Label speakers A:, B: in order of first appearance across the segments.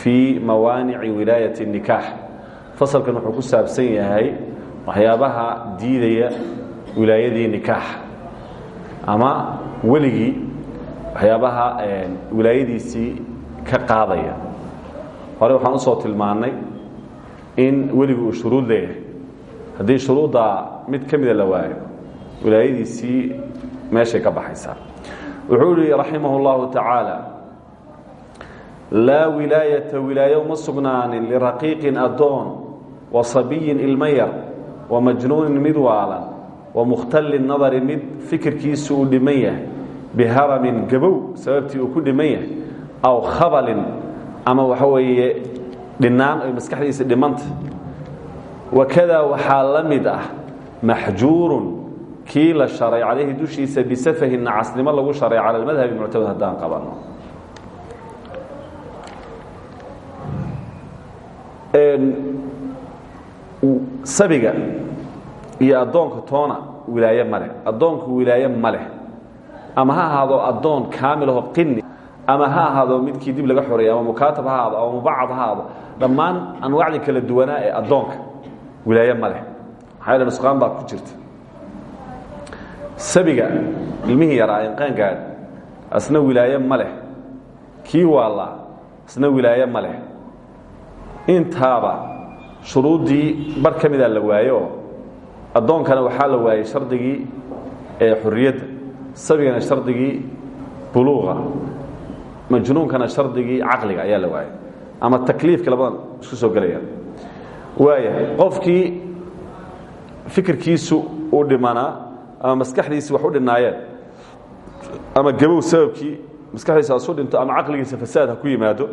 A: fii mawaanici wilaayat nikaax. Fasalkan wuxuu ku saabsan yahay waxyaabaha diidaya wilaayadii nikaaxa ama weligii waxyaabaha eh, wilaayadiisii ka qaadaya. Hore waxaan u soo tilmaanay in weligu uu shuruud leeyahay. Hadii shuruudda mid kamia la waayo wilaayadiisii meeshay ka baxaysa wuxuu yihi raximah اllahu tacaala laa wilaayata wilaayo uma sugnaanin liraqiiqin addoon wa sabiyin ilmo yar wa majnuunin mid waalan wa mukhtali nadari mid fikirkiisu uu dhiman yahay biharamin gabow sababtii uu ku dhiman yahay aw khabalin ama waxa weeye dhinaan ay maskaxdiisa dhimanta. Wakadaa waxaa la mid ah maxjuurun kii la sharay calayhi dushiisa bisafahin nacasnimo lagu sharay cala almadhabi muctamad haddaan qabanno sabiga iyo addoonka toona wilaaye ma leh. Addoonku wilaaye ma leh. Ama ha ahaado addoon kaamilaho qini ama ha ahaado midkii dib laga xoreeyey ama mukaatab ha ahaado ama mubacad ha ahaado. Dhammaan anwaacdii kala duwanaa ee addoonka wilaaye ma leh. Maxaa yaele nusqaan baa ku jirta. Sabiga ilmihii yaraa inqaan gaadh asna wilaaye ma leh. Kii waallaa asna wilaaye ma leh intaaba shuruuddii bar ka mida la waaye oo addoonkana waxaa la waayey shardigii ee xurriyadda sabigana shardigii buluuqa majnuunkana shardigii caqliga ayaa la waayey ama takliifka labadan isku soo gelayaan. Waaya qofkii fikirkiisu uu dhimanaa ama maskaxdiisi wax u dhinaayeen ama gabow sababkii maskaxdiisa hasu dhinto ama caqligiisa fasaad ha ku yimaado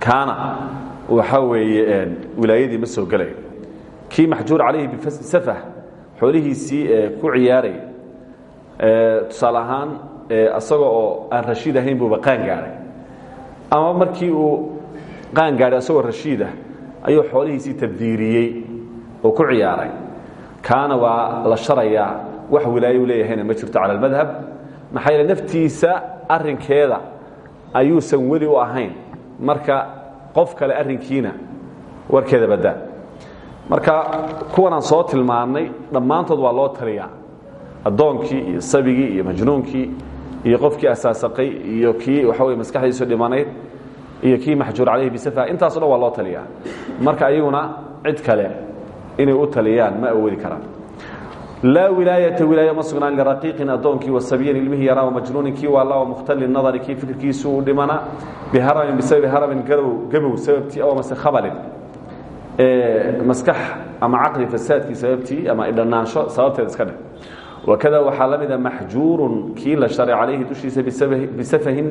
A: kaana waxaa weeye wilaayadii ma soo gelaya kii maxjuur calayhi bisafah xoolihiisii ku ciyaaray. Tusaale ahaan isaga oo aan rashiid ahayn buuba qaan gaadhay ama markii uu qaan gaadhay isagoo rashiidah ayuu xoolihiisii tabdiiriyey oo ku ciyaaray. Kaana waa la sharayaa wax wilaayo u leeyahayna ma jirto cala almadhab maxaa yeele naftiisa arrinkeeda ayuusan weli u ahayn. Marka qof kale arrinkiina warkeeda badaa marka kuwanaan soo tilmaannay dhammaantood waa loo taliyaa. Addoonkii iyo sabigii iyo majnuunkii iyo qofkii asaasaqay iyo kii waxa wey maskaxdiisu dhimanayd iyo kii maxjuur calayhi bisafa intaaso dhan waa loo taliyaa. Marka ayaguna cid kale inay u taliyaan ma awoodi karaan laa wilaayata wilaayo ma sugnaan liraqiiqin addoonkii wasabiyin ilmihii yaraa wamajnuunin kii waalla wamukhtalin nadari kii fikirkiisu uu dhimana biharamin bisababi haramin gabow sababtii aw mase khabalin maskax ama caqli fasaadkii sababtii ama idhanaansho sababteeda iska dheh wakada waxaa la mida maxjuurun kii la sharay calayhi dushiisa bisafahin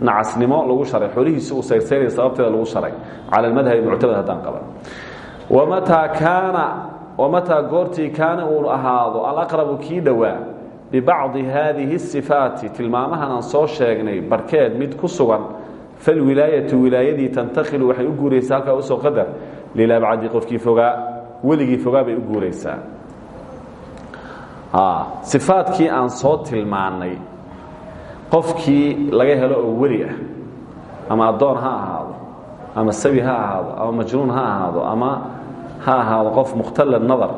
A: nacasnimo lagu sharay xoolihiisi uu sayrsayraya sababteeda lagu sharay cala almadhabi muctamad haddaan qaban wamataa kaana wamataa goortii kaana uu ahaado alaqrabu kii dhowaa bibacdi haadihi الsifaati tilmaamahan aan soo sheegnay barkeed mid ku sugan falwilaayatu wilaayadii tantakhilu waxay u guuraysaa halkaa u soo qadar. Lilabcadi qofkii fogaa weligii fogaa bay u guuraysaa. Sifaadkii aan soo tilmaannay qofkii laga helo oo weli ah ama addoon ha ahaado ama sabi ha ahaado ama majnuun ha ahaado ama ha ahaado qof mukhtala nadar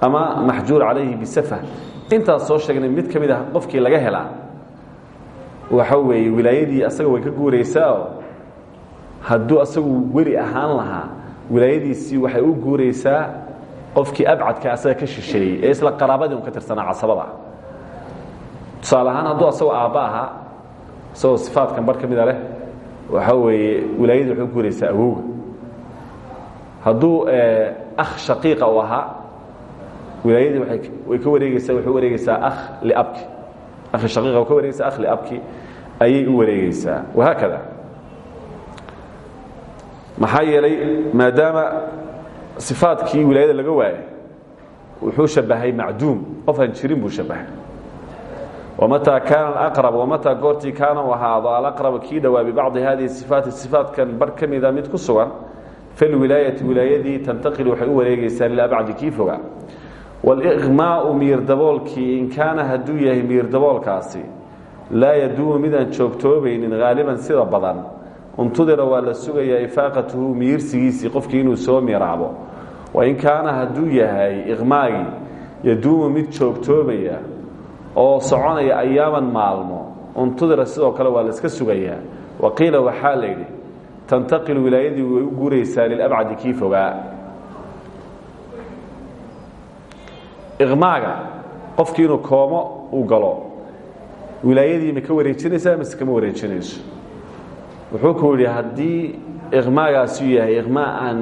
A: ama maxjuur calayhi bisafah. Intaas soo sheegnay mid ka mid ah qofkii laga helaa waxa weeye wilaayadii asaga way ka guuraysaao hadduu asagu weli ahaan lahaa wilaayadiisii waxay u guuraysaa qofkii abcadka asaga ka shisheeyey ee isla qaraabadii un ka tirsanaa casabada. Tusaale ahaan hadduu asagoo aabba ahaa isagoo sifaadkan bar ka mida leh waxa weeye wilaayadii waxay u guuraysaa awowga hadduu akh shaqiiqa u ahaa wilaayadii way ka wareegeysaa waxay u akh liabki. Akhi shaqiiqa way ka wareegeysaa akh liabki ayay u wareegeysaa wahaakada maxaa maadaama sifaadkii wilaayada laga waayay wuxuu shabahay macduum qof jirin buu shabahay. Wamataa kaana alaqrab wamataa goortii kaana u ahaado alaqrab kii dhowaa bibacdi hadihi sifaati sifaatkan bar ka mida mid falwilaayati wilaayadii tantaqil waxay u wareegaysaa lilabcdi kii foga waliqmaau miir daboolkii in kaana hadduu yahay miir daboolkaasi laa yaduumu midaan joogtoobaynin haaliban sida badan. Untudira waa la sugayaa ifaaqatuhu miirsigiisii qofkii inuu soo miraabo wain kaana hadduu yahay iqmaagii yaduumu mid joogtoobaya oo soconaya ayaaman maalmo untudira sidoo kale waa la iska sugayaa. Waqiila waxaa la tantaqilu wilaayadii way u guuraysaa lilabcadi kii fogaa. Iqmaaga qofkii inuu koomo uu galo. Wilaayadii ma ka wareejinaysaa mise kama wareejinayso. Wuxuu ku yidhi haddii iqmaagaasuu yahay iqmaa aan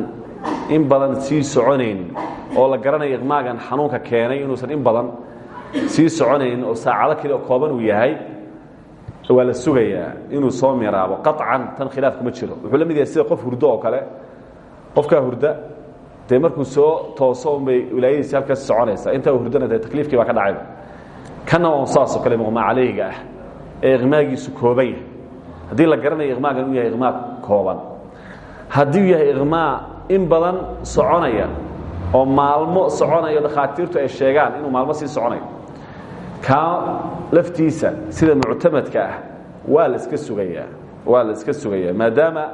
A: in badan sii soconayn oo la garanayo iqmaagan xanuunka keenay inuusan in badan sii soconayn oo saacado kale kooban uu yahay waa la sugayaa inuu soo miraabo qaطcan tan khilaaf kuma jiro. Wuxuu la mid yahay sida qof hurdo oo kale. Qofkaa hurda dee markuu soo tooso unbay wilaayadiisi halkaas soconaysaa. Intaa hurdana dee takliifkii baa ka dhacayba kana on saasoo kale muqmaa caleyhiga ah. Ee iqmaagiisu kooban yahay. Haddii la garanayo iqmaagan uu yahay iqmaa kooban. Haddii uu yahay iqmaa in badan soconaya oo maalmo soconayo dhakhaatiirtu ay sheegaan inuu maalmo sii soconayo kaa laftiisa sida muctamadka ah waa la iska sugayaa waa iska sugayaa maadaama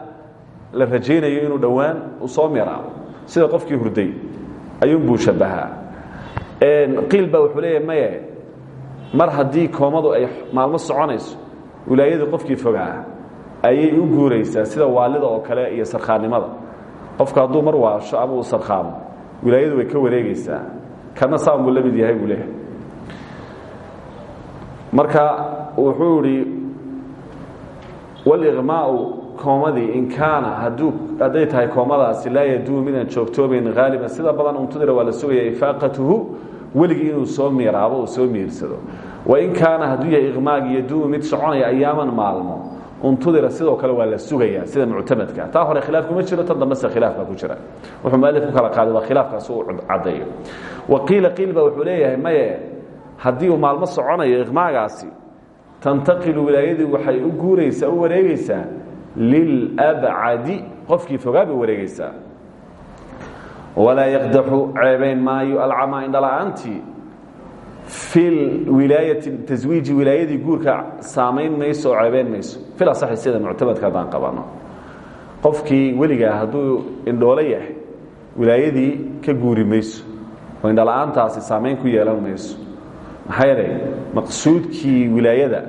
A: la rajaynayo inuu dhowaan uu soo miraabo sida qofkii hurday ayuunbuu shabahaa. Qiil baa wuxuu leeyahay maye mar haddii koomadu ay maalmo soconayso wilaayadii qofkii fogaa ayay u guuraysaa sida waalida oo kale iyo sarkhaannimada. Qofku hadduu mar waasho ama uu wilaayadu way ka wareegaysaa. Kana saan yahay buu leeyahay marka wuxuu idhi waliqmaau koomadii in kaana hadday tahay koomadaasi laa yaduumu midaan joogtoobayn haaliban sida badan untudira waa la sugaya ifaaqatuhu weligii inuu soo miiraabo soo miirsado. Wain kaana hadduu yahay iqmaagii yaduumu mid soconaya ayaaman maalmo untudira sidoo kale waa la sida muctamadka taa hore khilaaf kuma jiro tan dambese khilaaf baa ku jira. Wuxuu mualif ku kala qaaday waa khilaafkaas uu caddeeyo. Waqiila qiil wuxuu leeyahay maye haddii uu maalmo soconayo iqmaagaasi tantaqilu wilaayadii waxay u guuraysaa u wareegaysaa lilabcadi qofkii fogaa bay wareegaysaa. Walaa yaqdaxu ceebayn maayo alcamaa indhala-aantii fi wilaayati taswiiji wilaayadii guurka saamayn mayso oo ceebayn mayso. Fil asaxi sida muctamadka haddaan qabano qofkii weligaa hadduu indhoolo yahay ka guuri mayso. Oo indhala-aantaasi ku yeelan mayso maxaa yeelay maqsuudkii wilaayada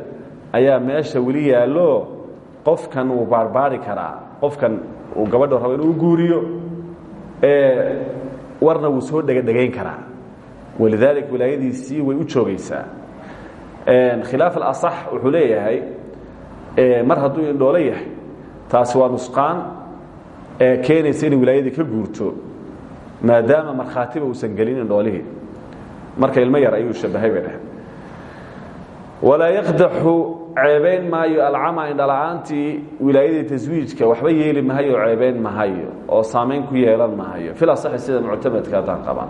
A: ayaa meesha weli yaallo qofkan wuu baarbaari karaa qofkan uu gabadha rabo inuu guuriyo warna wuu soo dhegadhegayn karaa. Walidaalika wilaayadiisii way u joogaysaa. Khilaaf alasax wuxuu leeyahay mar hadduu indhoolo yahay taasi waa nusqaan ee keenaysa inay wilaayadii ka guurto maadaama markhaatiba uusan gelin indhoolihii marka ilmo yar ayuu shabahay bay dheh walaa yaqdaxu ceebayn maayo alcama indhala-aantii wilaayadii taswiijka waxba yeeli mahayo oo ceebayn mahayo oo saamayn ku yeelan mahayo fil asaxi sida muctamadka haddaan qaban.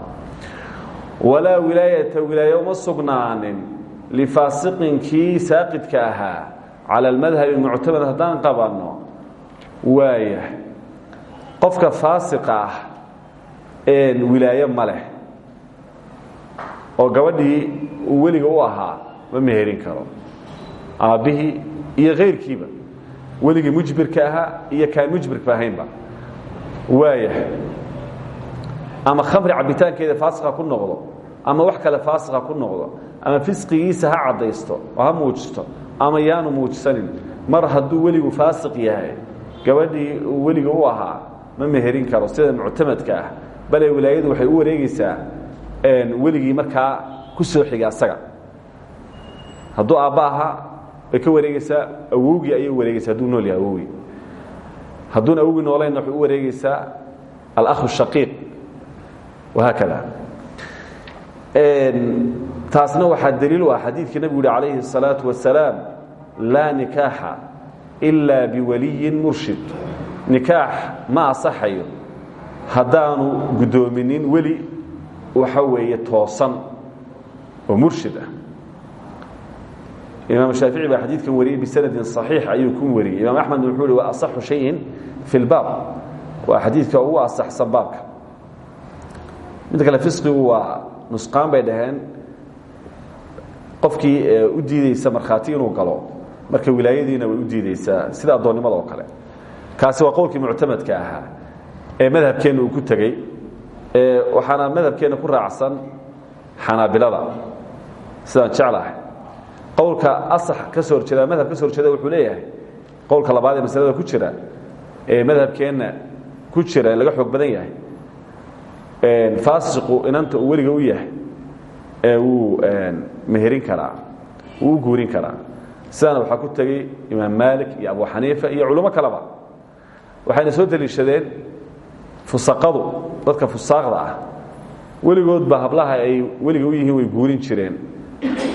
A: Walaa wilaayata wilaaye uma sugnaanin lifaasiqin kii saaqidka ahaa cala almadhabi muctamad haddaan qabanno waaya. Qofka faasiqa ah een wilaaye ma oo gabadhii uu weliga u ahaa ma meherin karo. Aabbihii iyo kayrkiiba weligii mujbirka ahaa iyo kaan mujbirka ahaynba. Waaya ama khamri cabitaankeeda faasiqa ku noqdo ama wax kale faasiqa ku noqdo ama fisqigiisa ha caddaysto oo ha muujisto ama yaanu muujisanin mar hadduu weligu faasiq yahay gabadhii uu weliga u ahaa ma meherin karo sida muctamadka ah. Bale wilaayadu waxay u wareegaysaa weligii markaa ku soo xiga asaga hadduu aabba ahaa way ka wareegaysaa awowgii ayay u wareegaysaa hadduu nool yahay awowgii hadduuna awowgii noolayna waxay u wareegaysaa alakhu shaqiiq wahaakada taasna waxaa daliil u ah xadiidkii nebigu yuhi calayhi الsalaaةu wasalaam laa nikaaxa إila biwaliyin murshid nikaax ma asaxayo haddaanu guddoominin weli waxa weeye toosan oo murshid ah. Imaam shaafici baa xadiidkan wariyey bisanadin صaxiix ayuu ku wariyey. Imaam axmed wuxuu hi wa asaxu shayin fi اlbaab waa xadiidka ugu asaxsan baabka. Midda kale fisqigu waa nusqaan bay dhaheen. Qofkii u diideysa markhaati inuu galo marka wilaayadiina way u diideysaa sida addoonnimada oo kale. Kaasi waa qowlkii muctamadka ahaa ee madhabkeenna uu ku tegey waxaana madhabkeenna ku raacsan xanaabilada sidaan jeclahay. Qowlka asax ka soo horjeeda madhab ka soo horjeeda wuxuu leeyahay qowlka labaad ee masalada ku jira ee madhabkeenna ku jira laga xoog badan yahay. Faasiqu inanta uu weliga u yahay ee wuu meherin karaa wuu u guurin karaa. Sidaana waxaa ku tegey imaam maalik iyo abu xaniifa iyo culimo kaleba. Waxayna soo deliishadeen fusaqadu dadka fusaaqda ah weligoodba hablaha ay weliga u yihiin way guurin jireen.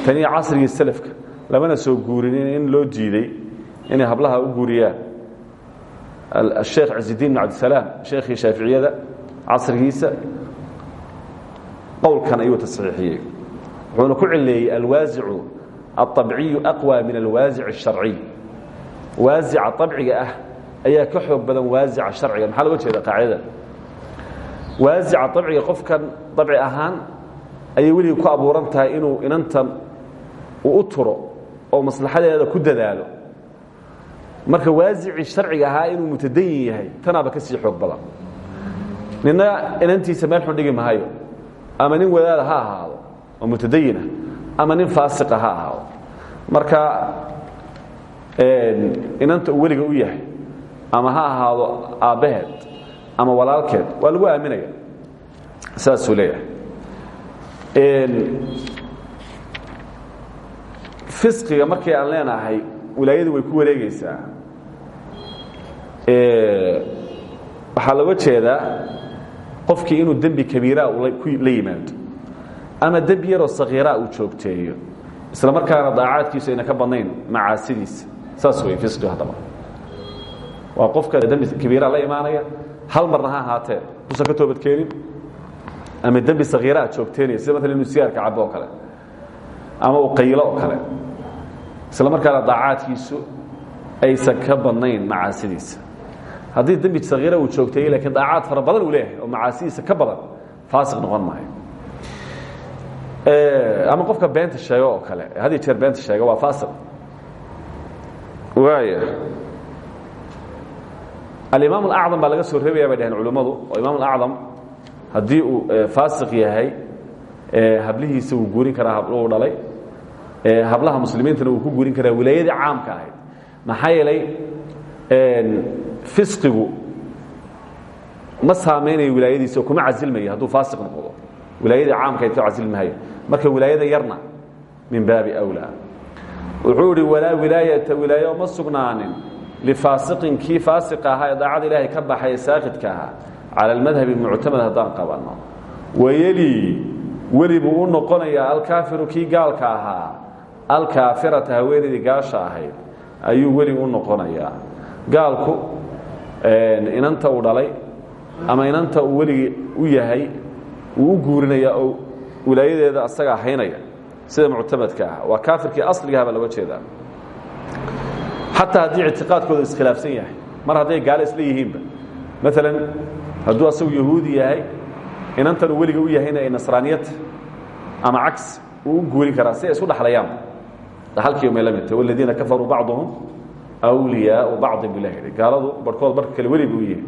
A: Taniyo casrigii selafka lamana soo guurinin in loo diiday inay hablaha u guuriyaan. Asheekh cisiddiin bn cabdisalaam sheekhii shaaficiyada casrigiisa qowlkan ayuu tasxiixiyey wuxuuna ku cileeyey alwaasicu aabciyu aqwa min alwaasic الsharciy waasica abciga ah ayaa ka xoog badan waasica harciga maxaa loga jeeda qaacidada? Waasica abciga qofkan dabci ahaan ayay weligii ku abuuran inuu inantan u turo oo maslaxadeeda ku dadaalo. Marka waasicii sharciga ahaa inuu mutadayin yahay tanaaba ka sii xoog badan. Nina inantiisa meel xun dhigi mahayo ama nin wadaada ha ahaado oo mutadayina ama nin faasiqa ha ahaado. Marka inanta weliga u yahay ama ha ahaado aabbaheed ama walaalkeed waa lagu aaminaya. Saasuu leeyahay. Fisqiga markii aan leenahay wilaayadu way ku wareegeysaa waxaa looga jeedaa qofkii inuu dembi kabiiraa la yimaado ama dembi yaroo sakiiraa uu joogteeyo isla markaana daacaadkiisu ayna ka badnayn macaasidiisa. Saas wey fisqigu haddaba. Waa qofka dembi kabiiraa la imaanaya hal marna ha ahaatee? Usan ka toobadkeenin ama dembi sakiiraa joogteynaya sida maala inuu sigaarka cabo oo kale? Ama uu qaylo oo kale? Isla markaana daacaadkiisu aysan ka badnayn macaasidiisa. Haddii dembi sakiira uu joogteeyey lakiin daacaad fara badan uu leeyahay oo macaasidiisa ka badan faasiq noqon maayo. Ama qofka beenta sheego oo kale. Had iyo jeer beenta sheega waa faasiq. Waaya alimaam alacdam baa laga soo reebaya bay dhaheen culimmadu. Oo imaam alacdam haddii uu faasiq yahay hablihiisa wuu guurin karaa habluhu dhalay hablaha muslimiintana wuu ku guurin karaa wilaayadii caamka ahayd. Maxaa yeelay fisqigu ma saameynayo wilaayadiisa kuma casilmayo hadduu faasiq noqdo. Wilaayadii caamka ayd ka casilmahayo marka wilaayada yarna min baabi awlaa. Wuxuu walaa wilaayata wilaayo ma lifaasiqin kii faasiq ahaa ee daacada ilaahay ka baxay saakidka ahaa cala almadhabi muctamad haddaan qabanno wayelii weli buu u noqonayaa alkaafiru kii gaalka ahaa alkaafirata haweenaydii gaasha ahayd ayuu weli u noqonayaa gaalku inanta uu dhalay ama inanta uu weligii u yahay wuu u guurinayaa oo wilaayadeeda asagaa haynaya sida muctamadka ah waa kaafirkii asligaha baa looga jeedaa xataa haddii ictiqaadkooda iskhilaafsan yahay mar hadday gaalo isla yihiinba. Maalan hadduu asagu yahuudi yahay inantan uu weliga u yahayna ay nasraaniyata ama cagsi wuu u guurin karaa si ay isu dhaxlayaan. Dhaxalkii umay la midta waladiina kafaruu bacduhum awliyaau bacdi bu ilahi gaaladu barhkood barka kale weli buu yihi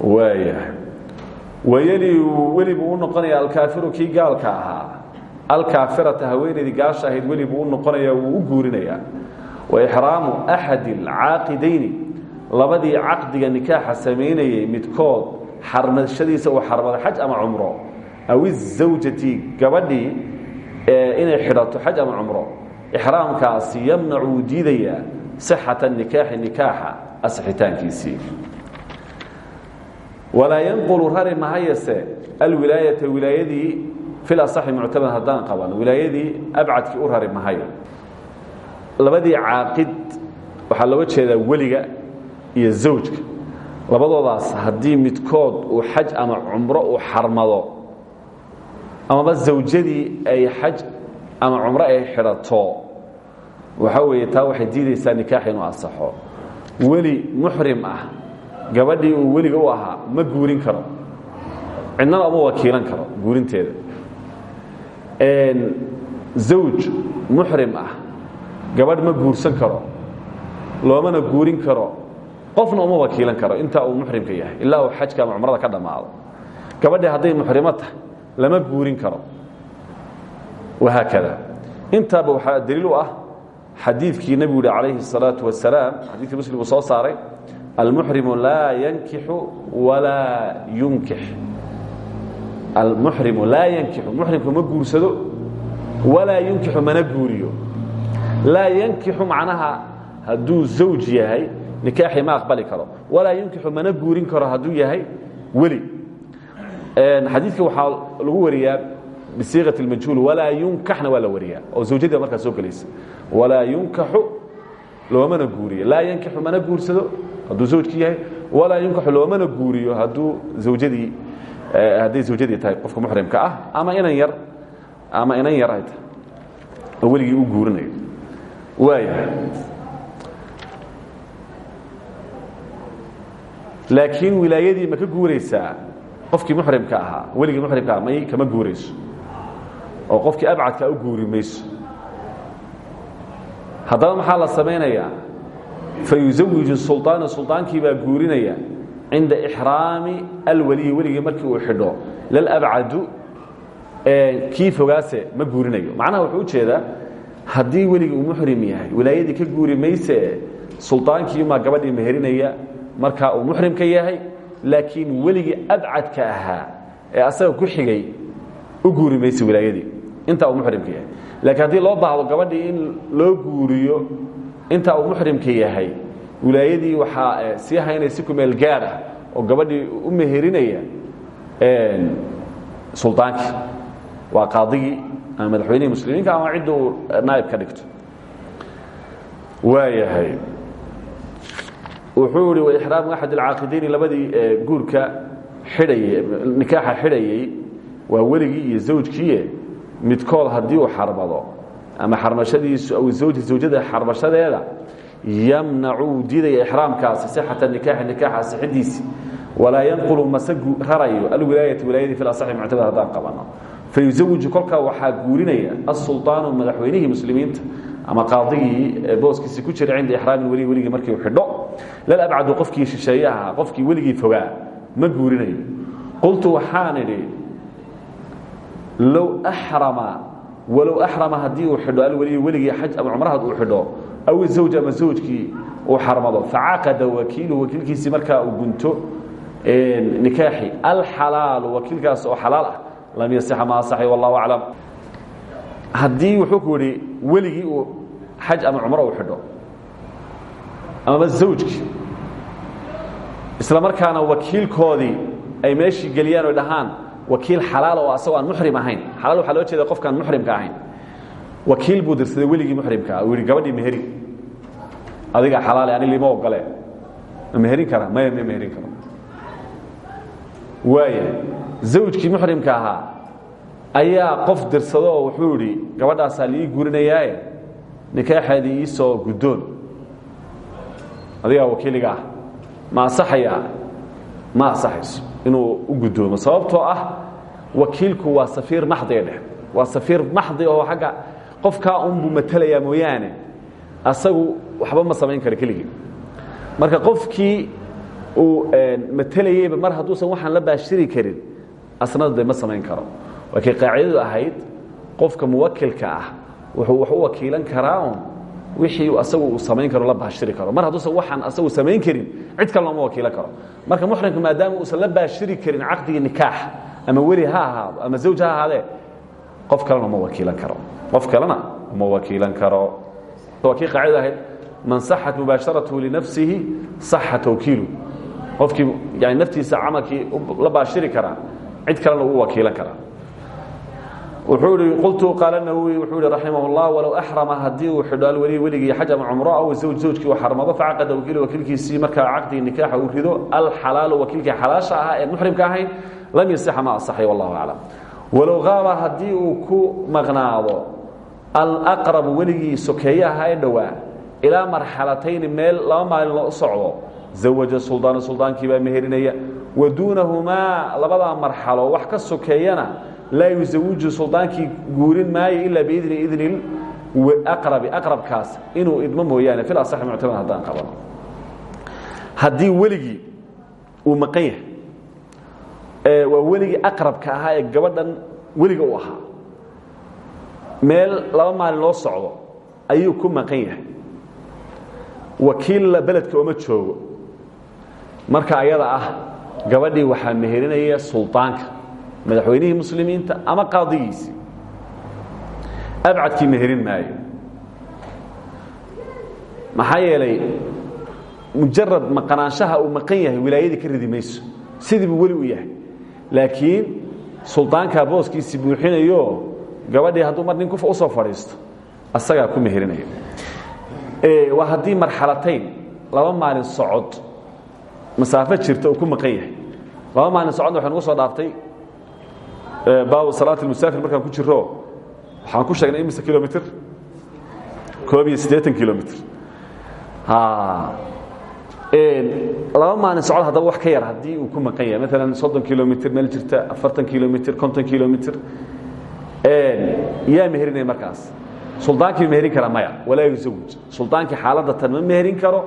A: waaya wayeli weli buu u noqonaya alkaafiru kii gaalka ahaa. Alkaafirata haweenaydii gaasha ahayd weli buu u noqonaya wuu u guurinayaa waixraamu axadi alcaaqidayni labadii caqdiga nikaaxa samaynayay midkood xarmadashadiisa uu xarmado xaj ama cumro. Aw izawjati gabadhii inay xidhato xaj ama cumro. Ixraamkaasi yamnacu wuu diidayaa sixata nikaaxi nikaaxa asixitaankiisii walaa yanqulu rari mahayase alwilaayata wilaayadii fil asaxi muctamad haddaan qaban wilaayadii abcadkii u rari mahayo labadii caaqid waxaa looga jeedaa weliga iyo zawjka. Labadoodaas haddii midkood uu xaj ama cumro uu xarmado amaba zawjadii ay xaj ama cumro ay xidhato waxa weeye taa waxay diidaysaa inuu asaxo weli muxrim ah gabadhii uu weliga u ahaa ma guurin karo. Cidnana uma wakiilan karo guurinteeda. Zawj muxrim ah gabadh ma guursan karo loomana guurin karo qofna uma wakiilan karo intaa uu muxrimka yahay ilaa uu xajka ama cumrada ka dhammaado gabadhii hadday muxrimo tahay lama guurin karo wahaakada intaaba waxaa daliil u ah xadiidkii nebigu yihi calayhi الsalaaةu wasalaam xadiidkii muslim uu soo saaray almuxrimu laa yankixu walaa yunkix almuxrimu laa yankixu muxrimku ma guursado walaa yunkixu mana guuriyo laa yankixu macnaha hadduu zawj yahay nikaaxii ma aqbali karo. Walaa yunkixu mana guurin karo hadduu yahay weli. Xadiidka waxaa lagu wariyaa bisiiqat اlmajhuul walaa yunkaxna waa la wariyaa oo zawjadii markaa soo gelaysa. Walaa yunkaxu loomana guuriyo. Laa yankixu mana guursado hadduu zawjkii yahay. Walaa yunkaxu loomana guuriyo hadduu zawjadii hadday zawjadii tahay qofka muxrimka ah ama inan yar ama inan yar ay tahay oo weligii u guurinayo waayahay laakiin wilaayadii ma ka guuraysaa? Qofkii muxrimka ahaa weligii muxrimka may kama guurayso. Oo qofkii abcadkaa u guuri mayso. Maxaa la samaynayaa? Fayusawiju sulطaana sulطaankii baa guurinaya cinda ixraami alwaliyi weligii markii uu xidho. Lalabcadu kii fogaase ma guurinayo. Macnaha wuxuu u jeedaa haddii weligii uu muxrim yahay wilaayadii ka guuri mayse sulطaankiimaa gabadhii meherinaya markaa uu muxrimka yahay laakiin weligii abcadka ahaa ee asaga ku xigay u guuri mayse wilaayadii. Intaa uu muxrimka yahay. Laakiin haddii loo baahdo gabadhii in loo guuriyo intaa uu muxrimka yahay wilaayadii waxaa sii haynaya si kumeel gaad ah oo gabadhii u meherinaya sulطaankii waa qaadigii ama madaxweynihii muslimiinka ama cidda uu naa'ib ka dhigto? Waayahay. Wuxuu yihi waixraamu axad alcaaqidayni labadii guurka xidhayay nikaaxa xidhayey waa weligii iyo zawjkiie midkood haddii uu xarmado ama xarmashadiisu aw zawji zawjada xarmashadeeda yamnacu diidaya ixraamkaasi sixata nikaaxi nikaaxa asixidiisi yanqulu mase rarayo. Alwilaayati wilaayadii fi asaxi muctamad haddaan qabano fayusawiju kolkaa waxaa guurinaya asulطaanu madaxweynihii muslimiinta ama qaadigii booskiisi ku jira cinda ixraami weli weligii markii uu xidho. Lalabcadu qofkii shisheeye ahaa qofkii weligii fogaa ma guurinayo. Qultu waxaan idhi low axrama walow axrama haddii uu xidho alweliy weligii xaj ama cumrahad uu xidho aw zawj ama zawjkii uu xarmado facaqada wakiiluhu wakiilkiisii markaa uu gunto nikaaxi alxalaalu wakiilkaas oo xalaal ah lam yasixa ma asaxi wallahu aclam haddii wuxuu ku yihi weligii uu xaj ama cumro uu xidho amaba zawjkii isla markaana wakiilkoodii ay meeshii geliyaan oy dhahaan wakiil xalaal oo asagoo aan muxrim ahayn. Xalaal waxaa loo jeeda qofkaan muxrimka ahayn. Wakiil buu dirsaday weligii muxrimkaa uu yidhi gabadhii meheri adiga xalaale ani lima ogole ma meherin kara maya ma meherin karo waaya zawjkii muxrimka ahaa ayaa qof dirsado oo wuxuu yidhi gabadhaasaa liii guurinayaaye nikaaxeedii iisoo guddoon. Adigaa wakiiliga ah ma asaxaya ma asaxayso inuu u guddoomo. Sababtoo ah wakiilku waa safiir maxdiga dheh waa safiir maxdi oo agga qofkaa unbuu matelayaa mooyaane. Asagu waxba ma samayn karo keligii. Marka qofkii uu matelayeyba mar hadduusan waxaan la baashiri karin asnada de ma samayn karo. Waa kay qaacidadu ahayd qofka muwakilka ah wuxuu wax u wakiilan karaa un wixii asagu uu samayn karo la baashiri karo. Mar hadduusan waxaan asagu samayn karin cid kale looma wakiilan karo. Marka muxrimka maadaama uusan la baashiri karin caqdigii nikaax ama weli ha ahaado ama zawj ha ahaadee qof kalena uma wakiilan karo. Qof kalena uma wakiilan karo. Waa kii qaacida ahayd man saxat mubaasharatuhu linafsihi saxa tawkiilu qofkii yani naftiisa camalkii la baashiri karaa cid kalena uu wakiilan karaa wuxuu ihi qultu qaala nawowi wuxuu ihi raximah اllah walow axrama haddii uu xidho alweliy weligii xaj ama cumro aw zawj zawjkii uu xarmado facaqada wakiil wakiilkiisii markaa caqdii nikaaxa uu rido alxalaalu wakiilkii xalaasha ahaa ee muxrimka ahayn lam yasixa ma asaxay wallahu aclam. Walow qaaba haddii uu ku maqnaado alaqrabu weligii sokeeye ahaa ee dhowaa ilaa marxalatayni meel laba maalin loo socdo zawaja suldaanu suldaankii baa meherinaya wa duunahumaa labadaa marxalo wax ka sokeeyana laa yusawiju suldaankii guurin maayo ilaa biidni idni aqrabi aqrabkaas inuu idmo mooyaane fil asaxi muctamad haddaan qabano haddii weligii uu maqan yahay waa weligii aqrabka ahaa ee gabadhan weliga u ahaa meel laba maalin loo socdo ayuu ku maqan yahay wakiilla beledka ooma joogo marka ayada ah gabadhii waxaa meherinaya suldaanka madaxweynihii muslimiinta ama qaadigiisii abcadkii meherin maayo. Maxaa yeelay mujarad maqanaanshaha uu maqan yahay wilaayadii ka ridi mayso. Sidii buu weli u yahay. Laakiin suldaankaa booskiisii buuxinayo gabadhii hadduu mar nin kufa u soo fadhiisto asagaa ku meherinaya waa haddii marxalatayn laba maalin socod masaafo jirta uu ku maqan yahay. Laba maalin socodna waxay nugu soo dhaaftay baabu salaat musaafir markaan ku jiro waxaan ku sheegnay imise kilomitr koob iyo siddeetan kilomitr laba maalin socod haddaba wax ka yar haddii uu ku maqan yahay. Maalan soddon kilomitr meel jirta afartan kilomitr konton kilomitr yaa meherinaya markaas? Suldaankii meherin kara maya walaa yuzawij suldaankii xaaladda tan ma meherin karo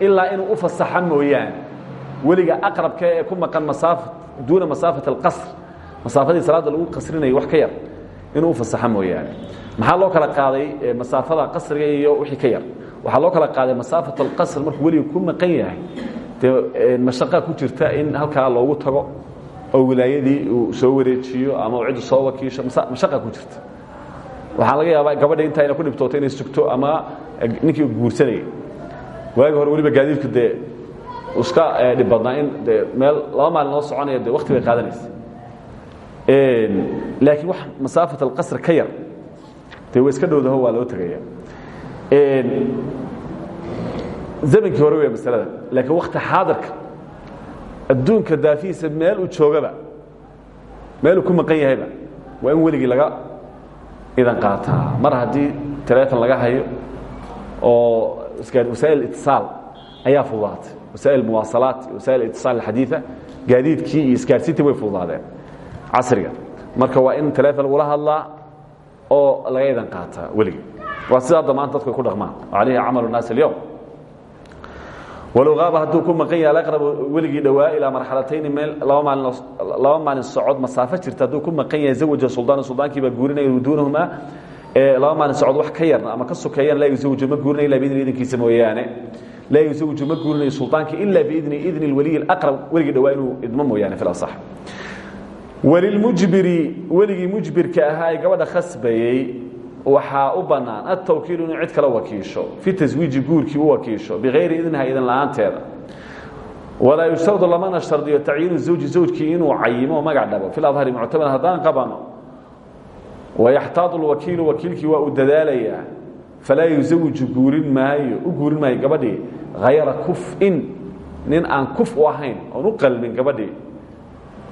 A: ilaa inuu u fasaxa mooyaane weliga aqrabka ee ku maqan masaafa duuna masaafat alqasr. Masaafadii salaadda lagu qasrinayay wax ka yar inuu u fasaxa mooyaane. Maxaa loo kala qaaday masaafada qasriga iyo wixii ka yar? Waxaa loo kala qaaday masaafat alqasr markuu weliga ku maqan yahay. Dee mashaqa ku jirta in halkaa loogu tago oo wilaayadii uu soo wareejiyo ama ciddu soo wakiisho mashaqa ku jirta. Waxaa laga yaabaa gabadha intaa ina ku dhibtooto inay sugto ama ninkii guursanayay. Waagi hore weliba gaadiidku dee iska dhib badnaa in de meel laba maalin loo soconaya de wakti bay laakiin wax masaafat alqasr ka yar way iska dhowdaho waa loo tegaya zamankii hore wey masalada laakiin wakti xaadirka adduunka daafihiisa meel uu joogaba meeluu ku maqan waa in weligii laga idan qaataa mar haddii telefon laga hayo oo wasaa'il itisaal ayaa fududaatay wasaa'il muwaasalaat wasaa'il itisaal alxadiida gaadiidkii iyo isgaadhsiintii way fududaadeen casriga marka waa in telefon lagula hadlaa oo laga idan qaataa weligii waa sidaa damaanta dadku ay ku dhaqmaan calayhi camalu الnaas اlyowm walow qaaba hadduu ku maqan yahay alaqrab weligii dhowaa ilaa marxalatayni meel laba maalin laba maalin socod masaafo jirta hadduu ku maqan yahay zawaja suldaan suldaankii baa guurinaya duunahumaa laba maalin socod wax ka yarna ama ka sokeeyaan laa yuzawiju ma guurinaya illa biidni idinkiisa mooyaane laa yuzawiju ma guurinayo suldaanka ila biidni idni اlwaliy اlaqrab weligii dhowaa inuu idmo mooyaane fi lasax walilmujbiri weligii mujbirka ahaa ee gabadha khasbayey waxaa u bannaan inuu cid kala wakiisho fi taswiiji guurkii u wakiisho bikayri idniha idan la'aanteeda. Walaa yushtardu lamana shardiyo tacyiinu zawji zawjkii inuu cayimo magac dhabo. Fi adhari muctamad haddaan qabano wayaxtaadu lwakiilu wakiilkii waa uu falaa yuzawiju guurin maayo u guurin maayo gabadhii hayra kuf'in nin aan kuf u ahayn oon u qalmin gabadhii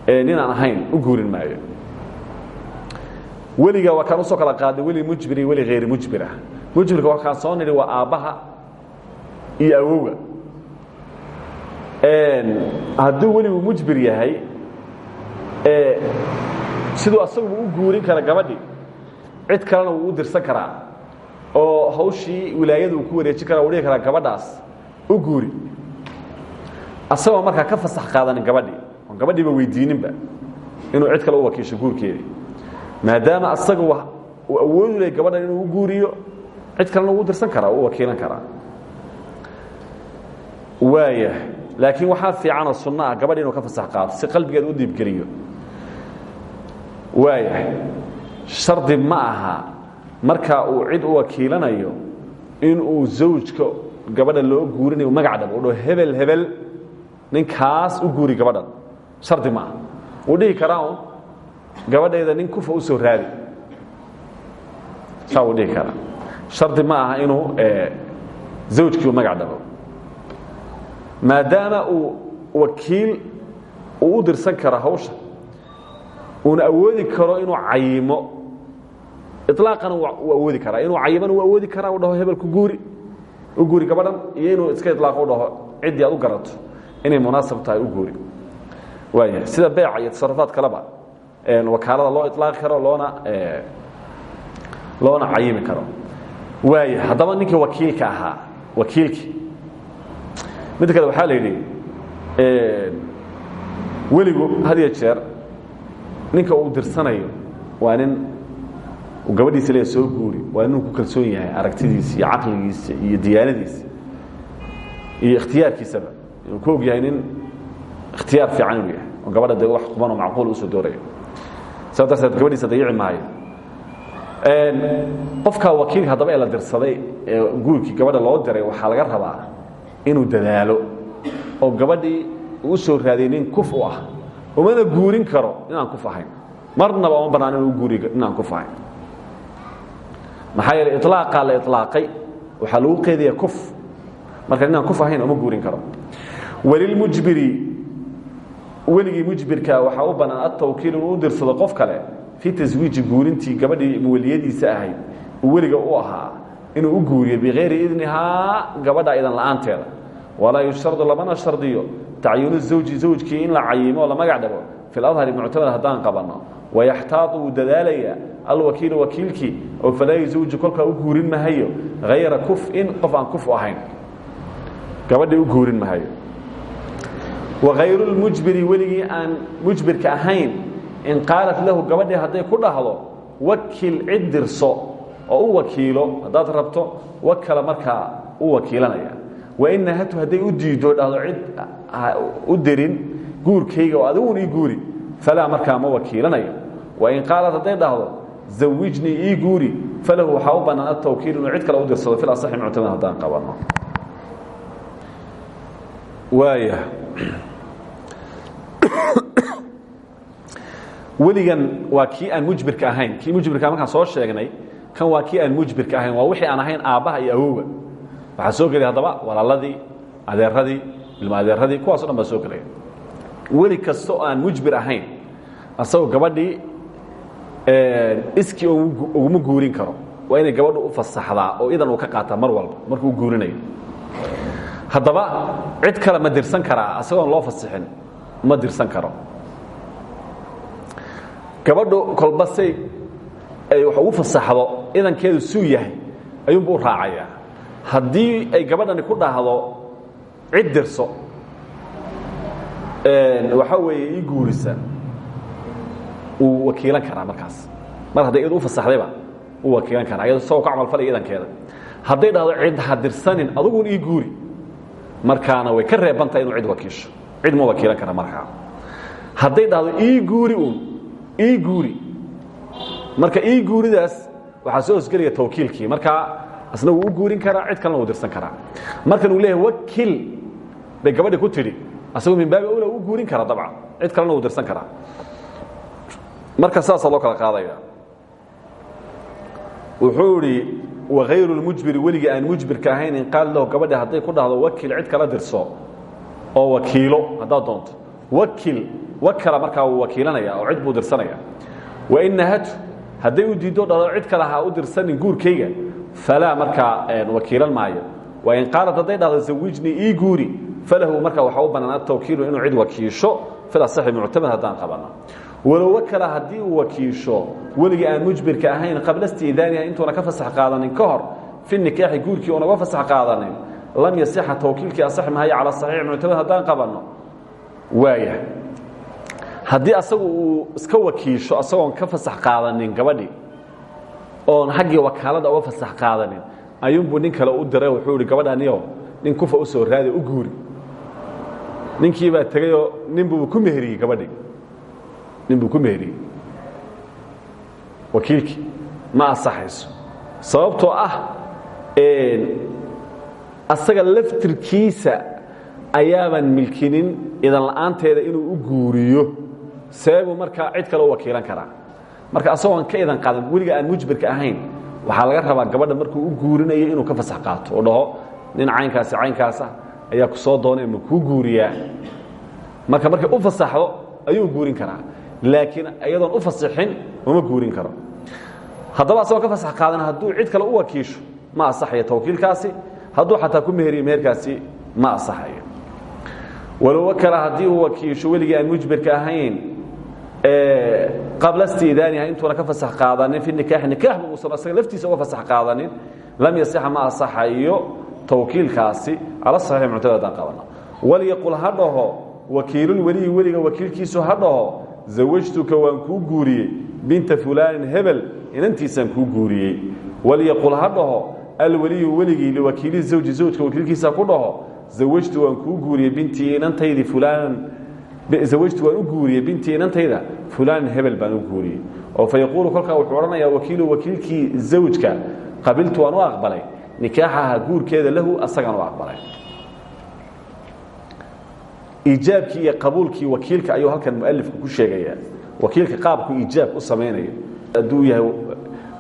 A: nin aan ahayn u guurin maayo weliga waa kaan u soo kala qaaday weli mujbir iyo weli hayr mujbir ah mujbirka waa kaan soo nidhi waa aabbaha iyo awowga hadduu weligu mujbir yahay siduu asaguba u guurin kara gabadhii cid kalena wuu u dirsan karaa oo hawshii wilaayada uu ku wareejin kara u dhihi karaa gabadhaas u guuri. Asagoo markaa ka fasax qaadanin gabadhii oon gabadhiiba weydiininba inuu cid kale u wakiisho guurkeedii. Maadaama asaga uu awoodu leh gabadhan inuu u guuriyo cid kalena uu dirsan karaa u wakiilan karaa. Waaya laakiin waxaa fiicanoo sunno ah gabadh inuu ka fasax qaato si qalbigeeda u diibgeliyo waaya shardi ma aha marka uu cid u wakiilanayo inuu zawjka gabadha loo guurinayo magac dhabo u hebel hebel ninkaas u guuri gabadhan shardi ma aha wuu karaa un gabadhayda nin kufa u soo raadi. Saa uu dhihi karaa. Shardi ma aha inuu zawjkii u magac dhabo maadaama uu wakiil uu dirsan karo hawsha uuna awoodi karo inuu cayimo ilaaqana uu awoodi karaa. Inuu cayimana uu awoodi karaa u dhaho hebelku guuri u guuri gabadhan iyo inuu iska ilaaqo u dhaho ciddii aad u garato inay munaasab tahay u guuri. Waaya sida beeca iyo tasarufaad kaleba wakaalada loo ilaaqi karo loona loona cayimi karo. Waaya haddaba ninkii wakiilka ahaa wakiilkii midda kale waxaa la yidhi weligu had iyo jeer ninka uu dirsanayo waa nin gabadhiisa le soo guuri waa inuu ku kalsoon yahay aragtidiisa iyo caqligiisa iyo diyaanadiisa iyo ikhtiyaarkiisaba. Inuu ku og yahay nin ikhtiyaar fiican inuu yahay oo gabadha de wax quban oo macquul u soo doorayo. Saa darteed gabadhiisa dayici maayo. Qofkaa wakiilka haddaba ee la dirsaday ee guurkii gabadha loo diray waxaa laga rabaa inuu dadaalo oo gabadhii uu soo raadiyay nin kuf u ah umana guurin karo inaan kuf ahayn. Marnaba uma bannaan inuu guuri inaan kuf ahayn maxaa yeele ilaaqaa la ilaaqay waxaa lagu qeydaya kuf. Marka inaan kuf ahayn uma guurin karo. Walilmujbiri weligii mujbirka waxaa u bannaan atawkiil inuu dirsado qof kale fii taswiiji guurintii gabadhii muwaliyadiisa ahayd. Uu ahaa inuu u guuriyo bikayri idnihaa gabadha idan la'aanteeda. Walaa yushtardu lamana shardiyo. Tacyinu zawji zawjkii in la cayimo la magac dhabo. Fi ladhari muctamad haddaan qabanno wayaxtaadu wuu dadaalaya alwakiilu wakiilkii oo falaa yuzawju kolkaa u guurin mahayo hayra kuf'in qof aan kuf ahayn gabadhii u guurin mahayo wakayru lmujbiri weligii aan mujbirka ahayn in qaalat lahu gabadhii hadday ku dhahdo wakil cid dirso oo u wakiilo haddaad rabto wakala markaa u wakiilanaya wain nahatu hadday u diido dhahdo cid u dirin guurkayga oo adiguun ii guuri falaa markaa ma wakiilanayo wain qaalat hadday dhahdo zawijnii ii guuri falahu waxaa u bannaan atawkiil inuu cid kale u dirsado fil asaxi muctamad haddaan qabanno waaya weligan waa kii aan mujbirka ahayn kii mujbirka markaan soo sheegnay kan waa kii aan mujbirka ahayn waa wixii aan ahayn aabbaha iyo awowga waxaa soo gelaya haddaba walaaladii adeeradii ilmo adeeradii kuwaaso dhan baa soo gelaya weli kasta oo aan mujbir ahayn asagoo gabadhii iskii uguma guurin karo. Waa inay gabadhu u fasaxdaa oo idan uu ka qaataa mar walba markuu guurinayo. Haddaba cid kale ma dirsan karaa asagoon loo fasixin ma dirsan karo. Gabadhu kolba say ay wax ugu fasaxdo idankeedu suu yahay ayuunbu u raacayaa. Haddii ay gabadhani ku dhahdo cid dirso waxaa weeye ii guurisa. Wuu wakiilan karaa markaas. Mar hadday id u fasaxdayba wuu wakiilan karaa iyado isagoo ka camalfalaya idankeeda hadday dhahdo cid ha dirsanin adugun ii guuri. Markaana way ka reebantahay inuu cid wakiisho. Cid ma wakiilan kara markaa. Hadday dhahdo ii guuri uun ii guuri. Marka ii guuridaas waxaa soo hosgelaya tawkiilkii. Markaa asna wuu u guurin karaa cid kalena wuu dirsan karaa. Markan uu leeyahay wakil bay gabadhi ku tidhi asagoo min baabi awla u guurin kara dabcan. Cid kalena wuu dirsan karaa. Marka saasaa loo kala qaadaya. Wuxuu idhi wakayru lmujbiri weligii aan mujbirka ahayn in qaal lahu gabadhi hadday ku dhahdo wakil cid kala dirso oo wakiilo. Haddaad doonto. Wakil wakala markaa wuu wakiilanaya oo cid buu dirsanaya wain nahatu hadday u diiddo dhahdo cid kale ha u dirsanin guurkayga. Falaa markaa wakiilan maayo. Wain qaalat hadday dhahdo zawijnii ii guuri falahu markaa waxaa u bannaan atawkiilu inuu cid wakiisho fil asaxi muctamad haddaan qabanno. Walow wakala haddii uu wakiisho weligii aan mujbirka ahayn qabla istiidaaniha intuuna ka fasax qaadanin ka hor fi nikaaxi guurkii unaga fasax qaadanin lam yasixa tawkiilkii asaxi mahayo cala saxiix muctamad haddaan qabanno? Waaya. Haddii asagu uu iska wakiisho asagoon ka fasax qaadanin gabadhii oon xaggii wakaalada uga fasax qaadanin ayuunbuu nin kale u diray wuxuu ihi gabadhaniyo nin kufa u soo raadi u guuri ninkii baa tegayoo ninbuu ku meheriyey gabadhii. Nin buu ku meheriyey. Wakiilkii ma asaxayso sababtoo ah asaga laftirkiisa ayaaban milkinin idan la'aanteeda inuu u guuriyo. Seebuu markaa cid kale wakiilan karaa. Marka asagoon ka idan qaadan weliga aan mujbirka ahayn waxaa laga rabaa gabadha markuu u guurinayo inuu ka fasax qaato. Oo dhaho nin caynkaasi caynkaasa ayaa ku soo doonay ma kuu guuriyaa? Marka markay u fasaxdo ayuu guurin karaa. Laakiin iyadoon u fasixin uma guurin karo. Haddaba asagoo ka fasax qaadan hadduu cid kale u wakiisho ma asaxayo tawkiilkaasi. Hadduu xataa ku meheriyo meherkaasi ma asaxayo. Walow wakala haddii uu wakiisho weligii aan mujbirka ahayn qabla stiidaaniha intuuna ka fasax qaadanin fi nikaaxi nikaaxba uusan asaga laftiisa uga fasax qaadanin lam yasixa ma asaxayo tawkiilkaasi cala saxiix muctada haddaan qabano walyaqul ha dhaho wakiilulweliyi weliga wakiilkiisu ha zawajtuka waan kuu guuriyey binta fulaanin hebel inantiisaan kuu guuriyey. Walyaqul ha dhaho alweliyu weligii liwakiili zawji zawjka wakiilkiisa ku dhaho zawajtu waan kuu guuriyey bintii inantaydii fulaanan zawajtu waan u guuriyey bintii inantayda fulaanin hebel baan u guuriyey. Oo fa yaquulu kolkaa wuxuu odhanayaa wakiilu wakiilkii zawjka qabiltu waan aqbalay nikaaxaha guurkeeda lahu asagaan u aqbalay. Iijaabkii iyo qabuulkii wakiilka ayuu halkan mualifku ku sheegayaa wakiilka qaabku iijaab u samaynayo hadduu yahay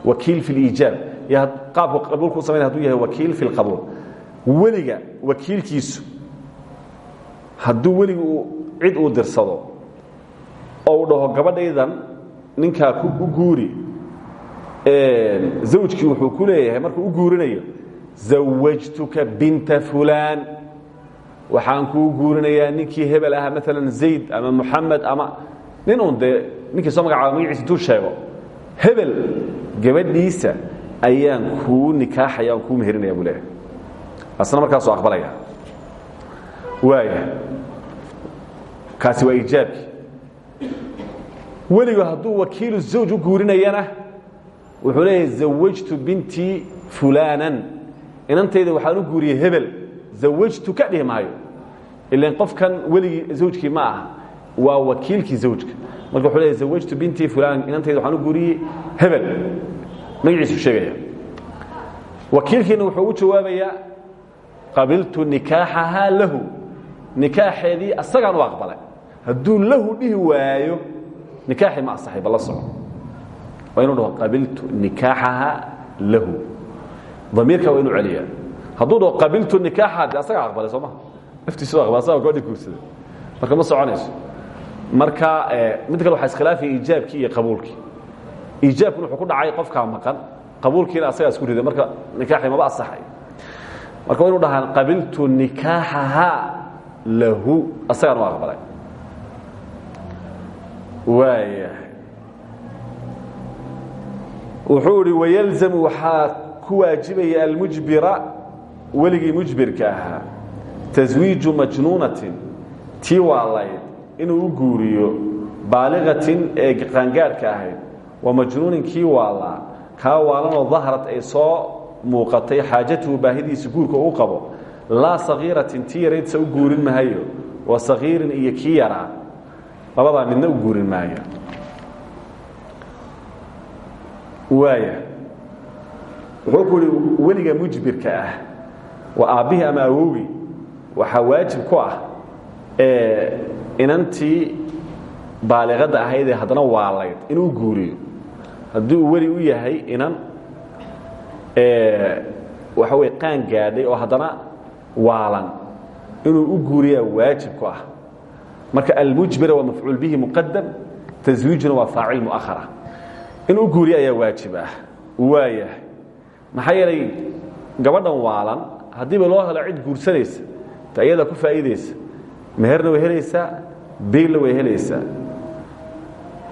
A: wakiil fi liijaab qaabku qabuulku u samaynaya yahay wakiil fi lqabuul weliga wakiilkiisu hadduu weliga cid uu dirsado oo dhaho gabadhaydan ninkaa u guuri zawjkii wuxuu ku leeyahay markuu u guurinayo zawajtuka binta fulaan waxaan kuu guurinayaa ninkii hebel ahaa maalan zayd ama muxamed ama nin uun dee ninkii soo magacaaba magaciisa intuu sheego hebel gabadhiisa ayaan kuu nikaaxaya aan kuu meherinaya buu leeyahay asna markaasuu aqbalaya waaya kaasi waa iijaabkii weligu hadduu wakiilu zawj guurinayana wuxuu leeyahay zawajtu bintii fulaanan inantayda waxaan u guuriyey hebel zawajtu ka dhihi maayo. Ilan qofkan weligii zawjkii ma aha waa wakiilkii zawjka. Marka wuxuu leeyahay zawajtu bintii fulaan inantayda waxaan u guuriyey hebel. Magaciisu sheegaya. Wakiilkiina wuxuu ugu jawaabayaa qabiltu nikaaxahaa lahu. Nikaaxeedii asagaan u aqbalay. Hadduu lahu dhihi waayo nikaaxii ma asaxay balla soco. Waa inuu dhaho qabiltu nikaaxahaa lahu damiirka waa inuu celiyaa. Hadduu dhaho qabiltu nikaaxaa de asagaa aqbalay soo maha laftiisu aqbal asagaa gabadhi guursaday. Marka ma soconayso. Marka mid kale waxaa iskhilaafaya iijaabkii iyo qabuulkii iijaabkuna wuxuu ku dhacay qofkaa maqan. Qabuulkiina asagaa isku riday. Marka nikaaxii maba asaxay marka waa inu dhahaa qabiltu nikaaxahaa lahu asagaan u aqbalay. Waaya wuxuu ihi wayalzamu waxaa ku waajibaya almujbira weligii mujbirka ahaa. Taswiiju majnuunatin tii waalayd inuu u guuriyo baaligatin ee qaangaadhka ahayd. Wa majnuunin kii waalaa kaa waalanoo dahrad ay soo muuqatay xaajatuhu baahidiisa guurka u qabo. Laa sagiiratin tii yaraydsa u guurin maayo. Wa sagiirin iyo kii yaraa labadaa midna u guurin maayo. Waaya wuxuu ku mujbirka ah waa aabbihii ama awowgii waxaa waajib ku ah inantii baaliqadda ahaydee haddana waalayd inuu guuriyo. Haddii uu weli u yahay inan waxa wey qaan gaadhay oo haddana waalan inuu u guuriyaa waajib ku ah. Marka almujbira waa mafcuul bihi muqadam taswiijuna waa faacil muahara inuu guuriyo ayaa waajib ah. Waayahay maxaa yeelay gabadhan waalan haddiiba loo helo cid guursanaysa ta iyadaa ku faa'iidaysa meherna way helaysaa biilna way helaysaa.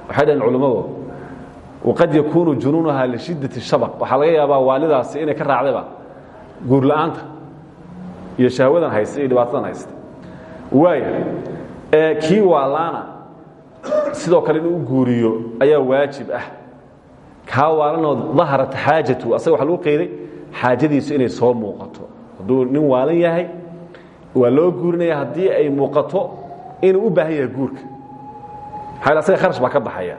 A: Waxay dhaheen culimmadu waqad yakuunu junuunuhaa lishiddati shabaq. Waxaa laga yaabaa waalidaasi inay ka raacdayba guur la'aanta iyo shahwadan haysta iyo dhibaatadan haysta. Waaya kii waalaana sidoo kale inuu u guuriyo ayaa waajib ah kaa waalanoo daharat xaajatu asaga waxa lagu qeyday xaajadiisu inay soo muuqato. Hadduu nin waalan yahay waa loo guurinaya haddii ay muuqato inuu u baahan yahay guurka. Maxaa asaga kharash baa ka baxaya.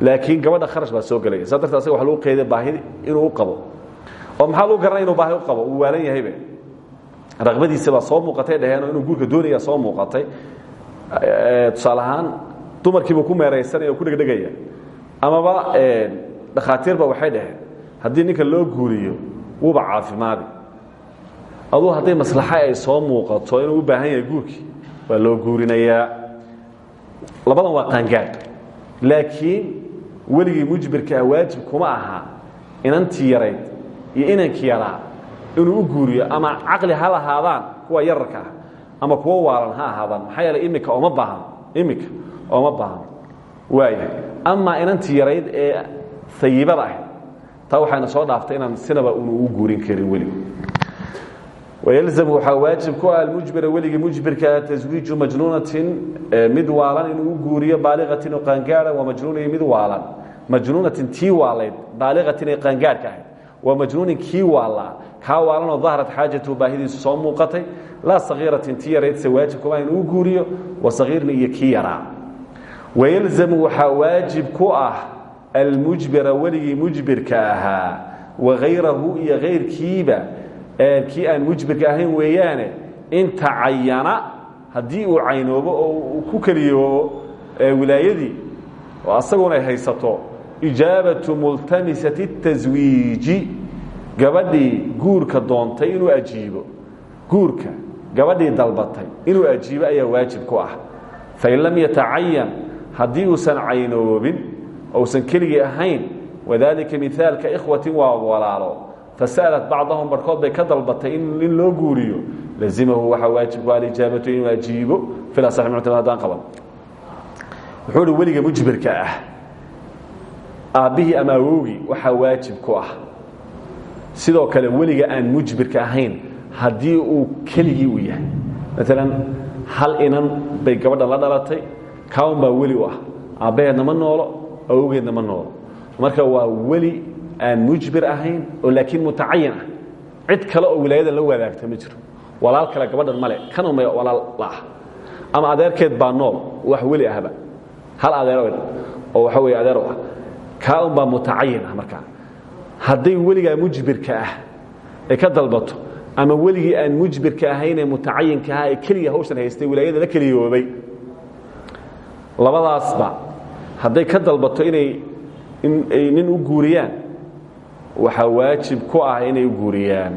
A: Laakiin gabadha kharash baa soo gelaya. Saa darteed asaga waa lagu qeyday baahidi inuu u qabo. Oo maxaa lagu garanaya inuu baahi u qabo? Uu waalan yahaybe raqbadiisa baa soo muuqatay dhaheenoo inuu guurka doonaya soo muuqatay. Tusaale ahaan dumarkiibuu ku meeraysanaya oo ku dhegdhegaya. Amaba dhakhaatiirba waxay dhaheen haddii ninka loo guuriyo wuuba caafimaadi. Aduu hadday maslaxa ay soo muuqato inuu u baahan yahay guurkii waa loo guurinayaa. Labadan waa qaangaadh laakiin weligii mujbirka ah waajib kuma aha inantii yarayd iyo inankii yaraa inuu u guuriyo ama caqli ha lahaadaan kuwa yararka ah ama kuwo waalan ha ahaadaan. Maxaa yeeley imika ooma baahan imika ooma baahan waaya amaa inantii yarayd ee ayibada ahayd taa waxayna soo dhaaftay inaan sinaba unu u guurin karin welig wayalzamu waxaa waajib ku ah almujbira weligii mujbirka taswiiju majnuunatin mid waalan inuu u guuriyo baaliqatin oo qaangaada waa majnuun iyo mid waalan. Majnuunatin tii waalayd baaliqatin ee qaangaadhka ahayd. Waa majnuunin kii waalaa kaa waalanoo dahrat xaajatuhu baahidiisu soo muuqatay. Laa sagiiratin tii yaraydse waajib kuma inuu u guuriyo wa sagiirna iyo kii yaraa. Wayalzamu waxaa waajib ku ah almujbira weligii mujbirka ahaa wagayrahu iyo kayrkiiba kii aan mujbirka ahayn weeyaane in tacayana haddii uu caynoobo oo ku keliyoobo wilaayadii oo asaguna ay haysato ijaabatu multamisati اtaswiiji gabadhii guurka doontay inuu ajiibo guurka gabadhii dalbatay inuu ajiibo ayaa waajib ku ah. Fain lam yatacayan haddii uusan caynoobin ousan keligii ahayn wadalika miaalka ikhwatin waa walaalo. Fasa'alat bacdahum barhkood bay ka dalbatay in loo guuriyo. Lazimahu waxaa waajibku alijaabatu inuu ajiibo fil asaxi muctamad haddaan qaban. Wuxuu uhi weliga mujbirka ah aabbihii ama awowgii waxaa waajib ku ah. Sidoo kale weliga aan mujbirka ahayn haddii uu keligii u yahay. Maalan hal inan bay gabadha la dhalatay kaun baa weli u ah. Aabbaheedna ma noolo awowgeedna ma noolo marka waa weli aan mujbir ahayn oo laakiin mutacayin ah cid kale oo wilaayadan la wadaagta ma jiro. Walaal kale gabadhan male kan uma walaal laah ama adeerkeed baa nool. Wax weli ahba. Hal adeer oo waxa wey adeer ah. Kaa un baa mutacayin ah markaa hadday weligaa mujbirka ah ay ka dalbato ama weligii aan mujbirka ahaynee mutacayinka ah ee keliya hawshan haystay wilaayada la keliyoobay labadaasba hadday ka dalbato inay inay nin u guuriyaan waxaa waajib ku ah inay u guuriyaan.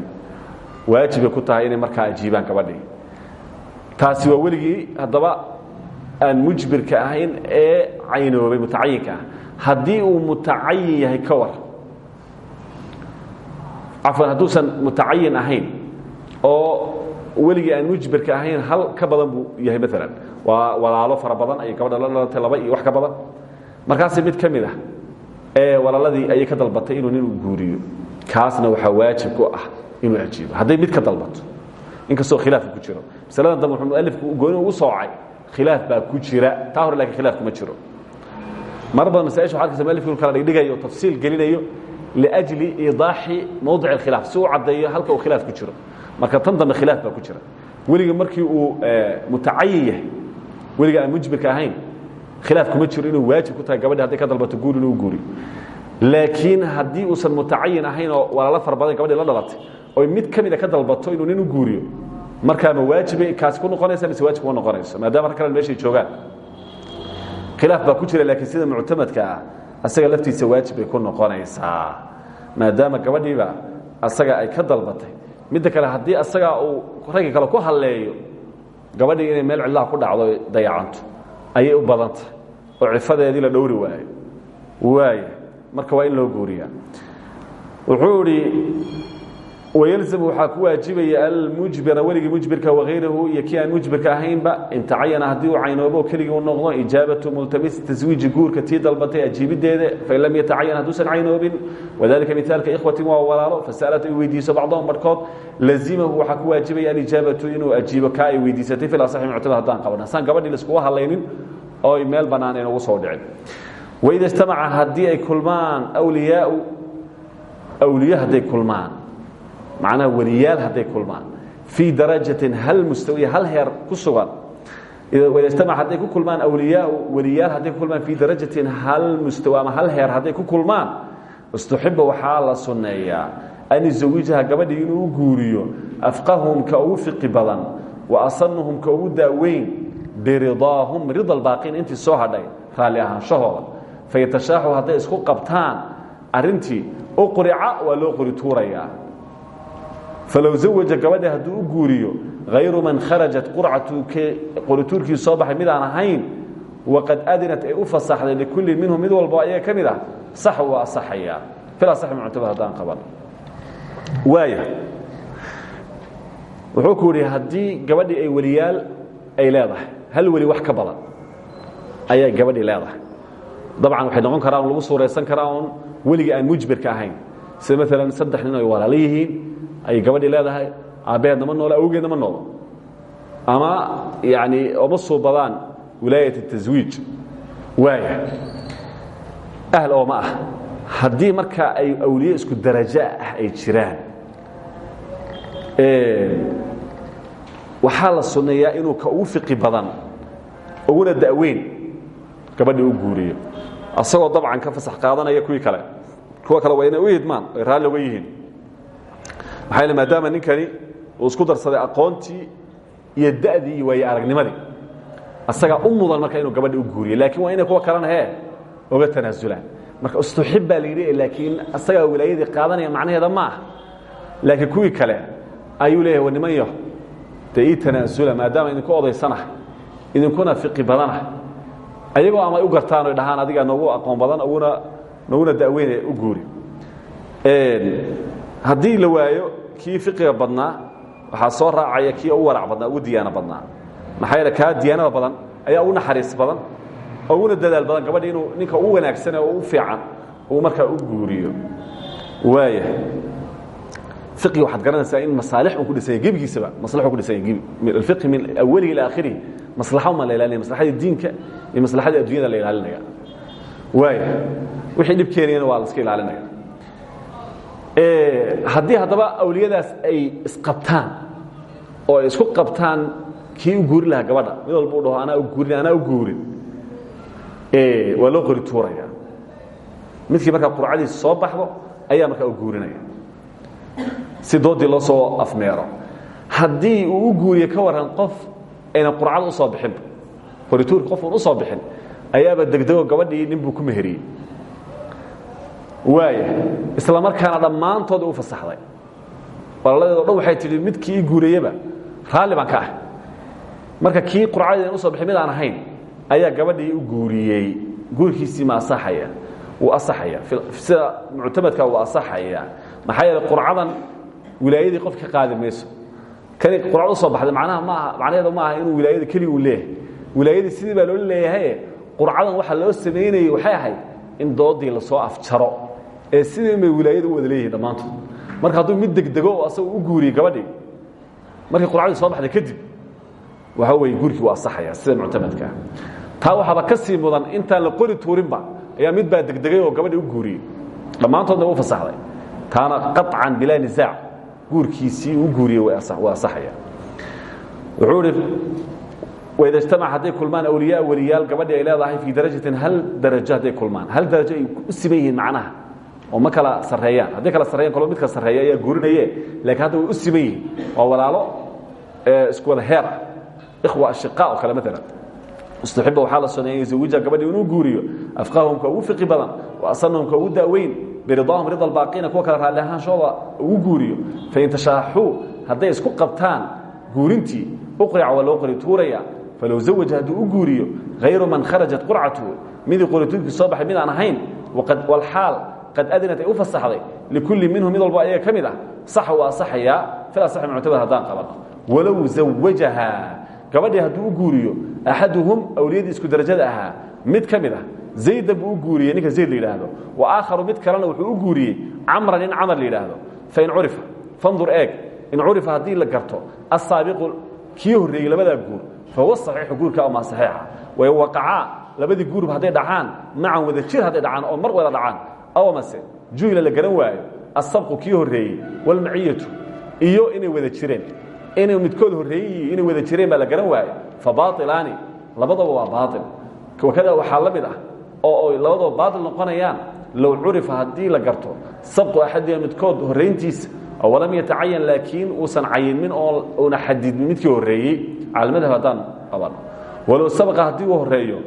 A: Waajibay ku tahay inay markaa ajiibaan gabadhii. Taasi waa weligii haddaba aan mujbirka ahayn ee caynoobay mutacayinka ah. Haddii uu mutacayin yahay ka war cafwan hadduusan mutacayin ahayn oo weligii aan mujbirka ahayn hal ka badan buu yahay maalan waa walaalo fara badan ayay gabadha la dhalatay laba iyo wax ka badan markaasi mid ka mid ah ee walaaladii ayay ka dalbatay inuu nin u guuriyo. Kaasna waxaa waajib ku ah inuu ajiibo. Hadday mid ka dalbato inkastoo khilaafka ku jiro. Masaladan dambe wuxuu mualifku gooni ugu soocay khilaaf baa ku jira. Taa hore laakiin khilaaf kuma jiro. Mar badan masaaisha waxaa arkaysa mualifku kala dhigdhigayo tafsiil gelinayo liajli iidaaxi mowdic alkhilaaf si uu caddeeyo halka uu khilaaf ku jiro. Marka tan dambe khilaaf baa ku jira. Weliga markii uu mutacayin yahay weliga aan mujbirka ahayn khilaaf kuma jiro inuu waajib ku tahay gabadhi hadday ka dalbato guur inuu guuriyo laakiin haddii uusan mutacayin ahayn oo walaalo fara badan la dhalatay oy mid ka ka dalbato inuu nin guuriyo markaa ma waajibay kaasi ku noqonaysa mise waajib kuma noqonayso? Maadaama rag kale meeshay joogaan. Khilaaf baa ku jira laakiin sida muctamadka ah asaga laftiisa waajib ku noqonaysaa. Maadaama gabadhiiba asaga ay ka dalbatay midda kale haddii asagaa uu ragga kale ku halleeyo gabadhii inay meel cidlaha ku dhacdo dayacanto ayay u badan tahay oo cifadeedii la dhowri waayo waaya marka waa in loo guuriyaa. Wuxuu wayalzam waxaa ku waajibaya almujbira weligii mujbirka wakayrahu iyo kii aan mujbirka ahaynba in tacayana haddii uu caynoobo keligii u noqdo ijaabatu multamis taswiiji guurka tii dalbatay ajiibideeda fain lam yatacayan hadduusan caynoobin wadalika miaalka ikhwatin waa walaalo fasa'alat ay weydiiso bacdahum barhkood lazimahu waxaa ku waajibaya alijaabatu inuu ajiibo kaa ay weydiisatay fil asaxi muctamad haddaan qaban hasaan gabadhii laiskugu hadlaynin oo ay meel bannaan ayna ugu soo dhicin waida ijtamaca haddii ay kulmaan awliyaau awliye hadday kulmaan macnaha weliyaal hadday kulmaan. Fii darajatin hal mustawiya hal heer ku sugan. Wida ijtamaca hadday ku kulmaan awliyaau weliyaal hadday ku kulmaan. Fii darajatin hal mustawa ama hal heer hadday ku kulmaan. Istuxiba waxaa la sunneeyaa an yusawijaha gabadhii inuu guuriyo afqahum ka ugu fiqi wa asanuhum ka ugu daaweyn rida albaaqiin intii soo hadhay raalli ahaanshahooda fayatashaaxu hadday isku qabtaan arintii uqrica waa loo qori tuurayaa falow zawaja gabadha hadduu u guuriyo hayru man kharajat qorituurkii soo baxay mid aan ahayn waqad adinat ay u fasaxday likulli minhum mid walbo ayaga ka mid ah sax waa asaxayaa fil asaxi muctamad haddaan qaban waaya wuxuu ku yidhi haddii gabadhii ay weliyaal ay leedahay hal weli wax ka badan ayay gabadhii leedahay dabcan waxay noqon karaan lagu suuraysan karaa un weligii aan mujbirka ahayn sida maalan saddex nin ay walaalo yihiin ayay gabadhii leedahay aabbaheedna ma noolo awgeedna ma noolo ama yani oma suubadaan wilaayat taswiij waaya ahl oo ma ah. Haddii markaa ay awliye isku darajo ah ay jiraan waxaa la sunneeyaa inuu ka ugu fiqi badan uguna da'weyn gabadhii u guuriyo. Asagoo dabcan ka fasax qaadanaya kuwii kale. Kuwa kale waa inay u uga yihiin yeel maadaama ninkani uu isku darsaday aqoontii iyo da'dii iyo waaye aragnimadii asagaa u mudan marka inuu gabadhi u guuriyo laakiin waa inay kuwa kalena hee oga tanaasulaan marka ustuxib baa la yidhi laakiin asagaa wilaayadii qaadanaya macnaheeda ma ah laakiin kuwii kale ayuu leeyahay wa niman yaho dee ii tanaasula maadaama idinku odaysanahay idinkuna fiqi badanah ayagoo ama u gartaan oy dhahaan adigaa noogu aqoon badan uguna noguna da'weyne u guuri. Haddii la waayo kii fiqiga badnaa waxaa soo raacaya kii u warac badnaa ugu diyaano badnaa. Maxaa yeele kaa diyaanada badan ayaa ugu naxariis badan oo uguna dadaal badan gabadha inuu ninka ugu wanaagsane oo u fiican uu markaa u guuriyo. Waaya iqi waxaad garanaysaa in masaalix uu ku dhisanya gebigiisaba maslaxuu ku dhisanya gebi min alfiqhi min awalihi ila aakhirihi maslaxa uma la ilaalinaya maslaxadii diinka iyo maslaxadii addunyada la ilaalinaya waaya wixii dhib keenayana waa la iska ilaalinaya haddii haddaba awliyadaas ay isqabtaan oo ay isku qabtaan kii u guuri lahaa gabadha. Mid walba u dhaho anaa u guurin anaa u guurin. Waa loo qori tuuraya. Midkii markaa qurcadiisa soo baxdo ayaa markaa u guurinaya. Si doodii loo soo afmeero. Haddii uu u guuriye ka waran qof ayna qurcada u soo bixinba qorituurka qof uun u soo bixin ayaaba degdego gabadhii nin buu ku meheriyey waaya isla markaana dhammaantood u fasaxday. Walaaladeed o waxay tidhi midkii ii guurayeba raalli baan ka ah. Marka kii qurcadeedan u soo mid aan ahayn ayaa gabadhii u guuriyey. Guurkiisii ma asaxaya wuu asaxaya. Sida muctamadka wuu asaxaya. Maxaa qurcadan wilaayadii qof ka kani qurcad soo baxday macnaha maaha macnaheedu ma aha inuu wilaayada keliga u leeyahay. Wilaayadii sidii baa loola leeyahay qurcadan waxaa loo samaynayey waxay ahayd in doodii la soo afjaro ee sidii bay wilaayada u wada leeyihiin dhammaantood. Marka hadduu mid degdego oo asaga u guuriye gabadhii markii qurcadii soo baxday kadib waxa weeye guurkii waa asaxaya sida muctamadkaa taa waxaaba ka sii mudan intaan la qori tuurinba ayaa mid baa degdegay oo gabadhii u guuriyey dhammaantoodna u fasaxday. Taana qaطcan bilaa nisaac guurkiisii u guuriyey waa asaxaya wuxuu ihi waida ijtamac hadday kulmaan awliyaa weliyaal gabadhii ay leedahay fii darajatin hal darajo hadday kulmaan? Hal darajo ay u siman yihiin macnaha oo ma kala sarreeyaan. Hadday kala sarreeyaan kolba midka sarreeya ayaa guurinaye laakiin hadda way u siman yihiin waa walaalo isku wada heer ah. Ikhwa ashiqa oo kale maalan. Mustaxiba waxaa la suneeyay zawija gabadhii inuu guuriyo. Afqahum ka ugu fiqi badan wa asanahum ka ugu da'weyn biridaahum rida albaaqiina kuwa kale raalli ahaanshooda ugu guuriyo. Fain tashaaxuu hadday isku qabtaan guurintii uqrica waa loo qori tuuraya. Falow zawaja hadduu u guuriyo hayru man kharajat qurcatuhu midii qorituurkii soo baxay mid aan ahayn walxaal qad adinat u fasaxday likulli minhum mid walba ayaga ka ah. Saxa waa asaxayaa fil asaxi muctamad haddaan qaban. Walow zawajaha gabadhii hadduu u guuriyo axaduhum awliyadii isku darajada ahaa mid ka mid ah. Zayda u ninka zayd la wa aakharu mid kalena wuxuu u guuriyey camran in camar la yidhaahdo. Fain curifa fandur eeg in curifa haddii la garto asaabiqu kii horreeyey labadaa guur fahuwa saxiixu guurka amaa saxiixa. Way waqacaa labadii guurba hadday dhacaan macan wada jir hadday dhacaan oo mar wada dhacaan aw mase juhila la garan waayo asabqu kii horreeyey walmaciyatu iyo inay wada jireen. Inay midkood horreeyey inay wada jireen baa la garan waayo. Fa baailaani labadaba waa baail wakada waxaa la mid ah oo ay labadaba baail noqonayaan low curifa haddii la garto sabqu axadiha midkood horrayntiisa walam yatacayan laakiin uusan cayinmin oo una xadidmin midkii horreeyey cala madhab haddaan qaban. Walow sabqa haddii uu horreeyo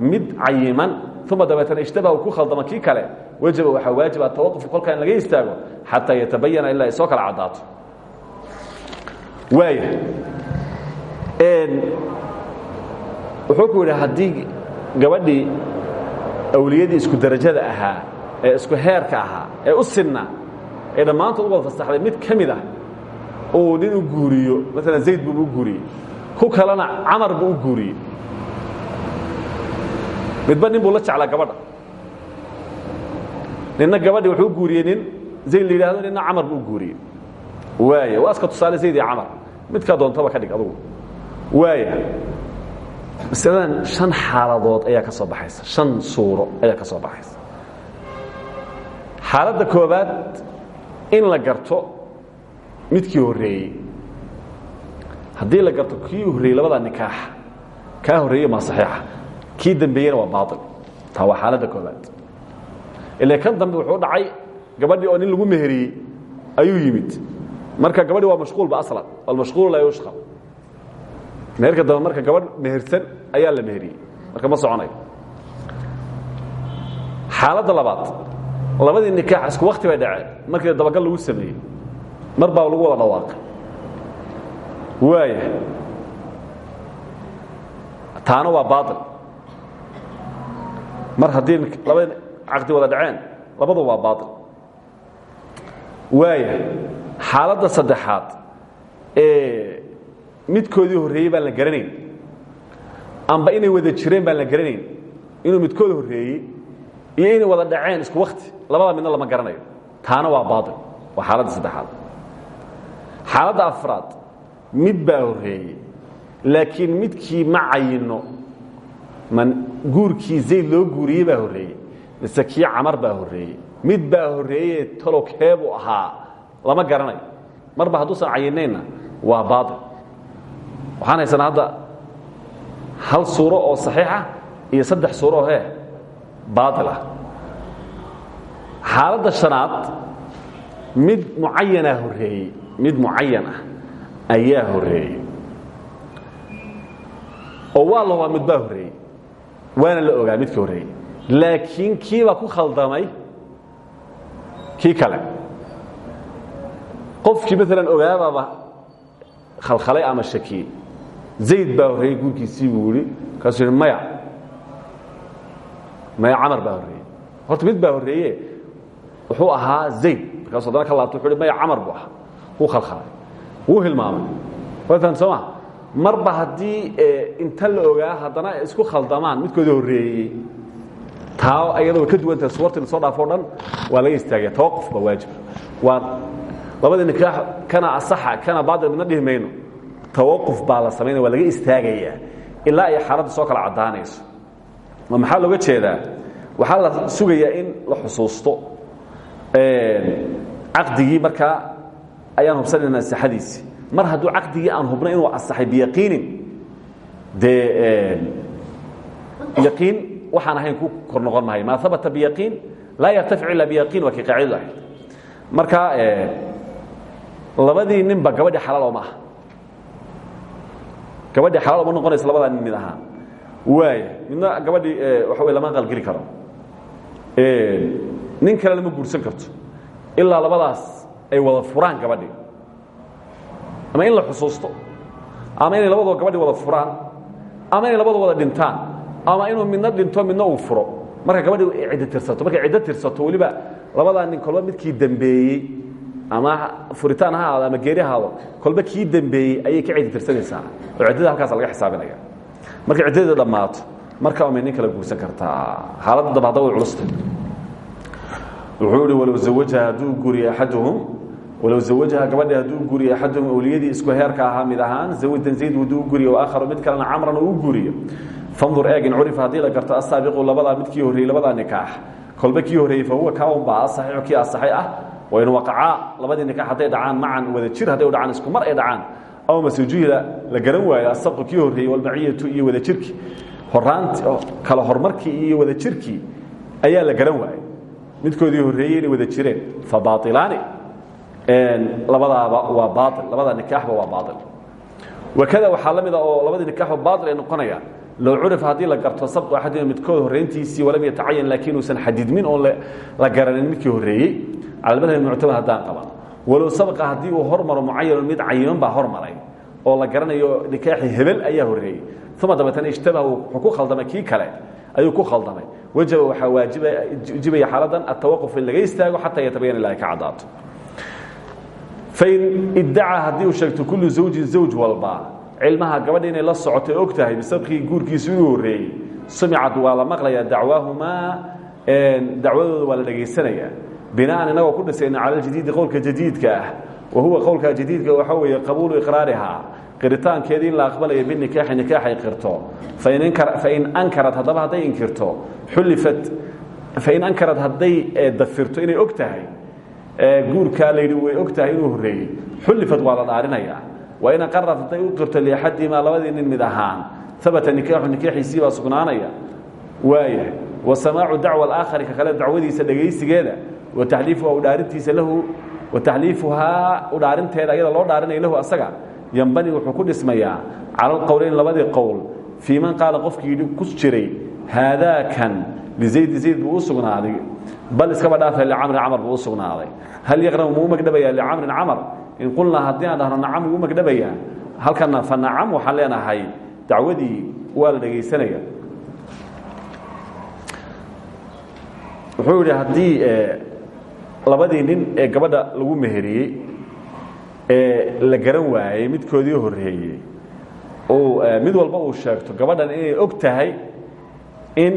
A: mid cayiman uma dabeetana ishtabahu ku khaldama kii kale wajaba waxaa waajiba tawaqufu kolkaa in laga istaago xataa yatabayana ilaa ay soo kala caddaato waaya wuxuu ku yidhi haddii gabadhii awliyadii isku darajada ahaa ee isku heerka ahaa ee u sinna ee dhammaantood u wada fasaxday mid ka mid ah uu nin u guuriyo maalan zayd buuba u guuriyey ku kalena camar buu u guuriyey midba nin buu la jeclaa gabadha? Ninna gabadhi wuxuu guuriyey nin zayd la yidhahdo ninna camar buu guuriyey. Waaya waa iska tusaale zayd iyo camar. Midkaa doontaba ka dhig adugu. Waaya masaladan shan xaaladood ayaa ka soo baxaysa. Shan suuro ayaa ka soo baxaysa. Xaaladda koobaad in la garto midkii horreeyey. Haddii la garto kii horreeyey labadaa nikaax. Kaa horreeyey maa saxiixa kii dambeeyena waa baail taa waa xaaladda koobaad ila kan dambe wuxuu dhacay gabadhii oo nin lagu meheriyey ayuu yimid. Marka gabadhi waa mashquulba aslan. Almashquulu laa yushqal meherka dambe marka gabadh mehersan ayaa la meheriyey. Marka ma soconayo. Xaaladda labaad. Labadii nikaax isku wakti bay dhaceen. Markii dabagal lagu sameeyey. Mar baa lagu wada dhawaaqay. Waaya taana waa baail mar haddii labadi caqdi wada dhaceen labadu waa baail waaya xaaladda saddexaad ee midkoodii horreeyey baan la garanayn amba inay wada jireen baan la garanayn inuu midkooda horreeyey iyo inay wada dhaceen isku wakti labada midna lama garanayo. Taana waa baail waa xaaladda saddexaad. Xaaladda afraad mid baa horreeyey laakiin midkii ma cayino guurkii zayd loo guuriyey baa horreeyey. Mise kii camar baa horreeyey. Mid baa horreeyee talokeebuu ahaa. Lama garanayo. Marba hadduusan cayinaynna waa baail waxaan haysanaa hadda hal suuro oo saxiixa iyo saddex suuro oo he baail ah. Xaaladda shanaad mid mucayanaa horreeyey mid mucayan ah ayaa horreeyey. Oo waa la hubaa mid baa horreeyey waana la ogaa midka horreeyey laakiin kiibaa ku khaldamay kii kale. Qofkii maalan ogaabaaba khalkhalay ama shakiyey zayd baa horreeyey guurkiisii buu yihi kaasuu yidhi maya. Maya camar baa horreeyey. Horta mid baa horreeye wuxuu ahaa zayd. Markaasuu haddana ka laabto wuxu uhi maya camar buu ahaa. Wuu khalkhalay. Wuu hilmaamay. Waa fahamta soo ma marba haddii inta la ogaa haddana ay isku khaldamaan midkooda horreeyey. Taa ayada way ka duwantahay suwartii la soo dhaafo o dhan waa laga istaagaya. Tawaquf baa waajib. Waa labadii nikaax kana asaxa kana baatil midna dhihi mayno. Tawaquf baa la samaynaya waa laga istaagayaa ilaa ay xaaladda soo kala caddaanayso. Ma maxaa looga jeedaa? Waxaa la sugayaa in la xusuusto. Caqdigii markaa ayaan hubsanayna saxadiisii mar hadduu caqdigii aan hubnay inuu asaxay biyaqiinin. Dee yaqiin waxaan ahayn ku kor noqon mahay. Maa habata biyaqiin? Laa yartafic ila biyaqiin waa kii qaacidadu ahayd. Marka labadii ninba gabadhii xalaal oo ma aha. Gabadhii xalaal oma noqonaysa labadaa nin mid ahaan waaya midna gabadhii waxa wey lama qalgeli karo. Nin kale lama guursan karto. Ilaa labadaas ay wada furaan gabadhii ama in la xusuusto. Ama inay labadoo gabadhii wada furaan. Ama inay labadoo wada dhintaan. Ama inuu midna dhinto midna uu furo. Marka gabadhii ay ciddo tirsato. Markay ciddo tirsato weliba labadaa nin kolba midkii dembeeyey ama furitaan ha ahaado ama geeri ahaado kolba kii dembeeyey ayay ka ciddo tirsanaysaa. Oo ciddada halkaas laga xisaabinaya. Markay ciddadeedu dhammaato marka umay nin kala guursan kartaa. Xaaladda daba hadda way culustay wuxuu ihi walow zawajaha hadduu guuriye axaduhum walow zawajaha gabadhi hadduu guuriyo axaduhum awliyadii isku heerka ahaa mid ahaan zawjan zayd hadduu guriyo waakharu mid kalena camran uu guriyo. Fandur eeg in curifa haddii la garto asaabiqu labadaa midkii horreeyey labadaa nikaax kolba kii horreeyey fa huwa kaa unbaa asaxiixu kii asaxay ah wain waqacaa labadii nikaax hadday dhacaan macan wada jir hadday u dhacaan isku mar ay dhacaan. Aw masujuhila la garan waayo asabqu kii horreeyey walmaciyatu iyo wada jirkii horaanti kala horumarkii iyo wada jirkii ayaa la garan waayey midkoodii horreeyey inay wada jireen. Fa baailaani labadaaba waa baail labada nikaaxba waa baail wakada waxaa la mida oo labadii nikaaxba baail ay noqonayaan low curif haddii la garto sabqu axadima midkood horrayntiisii walam yatacayan laakiin uusan xadidmin oon la garanin midkii horreeyey. Cala madhab muctamad haddaan qaban walow sabqa haddii uu hormaro mucayanun mid cayiman baa hormaray oo la garanayo nikaaxi hebel ayaa horreeyey. Uma dabeetana ijtabaha wuxuu ku khaldamay kii kale ayuu ku khaldamay. Wajaba waxaa waajibaya xaaladan atawaquf in laga istaago xataa yatabayan ilahay ka caddaato fain iddacaa haddii uu sheegto kullu zawjin zawj walba cilmaha gabadha inay la socotay og tahay bisabqii guurkiisu inuu horreeyey sumicad waa la maqlayaa dacwaahumaa dacwadooda waa la dhagaysanayaa bina'an inagoo ku dhisayna cala aljadiidi qowlka jadiidka ah wa huwa qowlka jadiidka waxaa weeye qabuulu iqraarihaa qiritaankeedii in la aqbalaya binikaaxi nikaaxay qirto fain ankarad haddaba hadday inkirto xullifat fain ankarad hadday dafirto inay og tahay guurkaa layidhi way og tahay inuu horreeyey. Xullifad waa la dhaarinayaa waa in aqarad hadday u qirto liaxadihimaa labadii nin mid ahaan. Abata nikaaxu nikaaxiisii baa sugnaanaya. Waaya wa samaacu dacwa alaakhari ka kale dacwadiisa dhegaysigeeda wa taxliifuha udhaarintiisa lahu wa taxliifuhaa udhaarinteeda ayada loo dhaarinaya lahu asaga yambani wuxuu ku dhismayaa cala alqowleyn labadii qowl fii man qaala qofkii yidhi ku jiray haadaakan lizaydi zayd buu u sugnaaday bal iskaba dhaafa licamrin camar buu u sugnaaday. Hal yaqramu muu magdhabayaa licamrin camar? In qulnaa haddii aan dhahno nacam wuu magdhabayaa halkana fa nacam waxaan leenahay dacwadii waa la dhegaysanaya wuxuu yidhi haddii labadii nin ee gabadha lagu meheriyey ee la garan waayey midkoodii horreeyey uu mid walba uu sheegto gabadhan inay og tahay in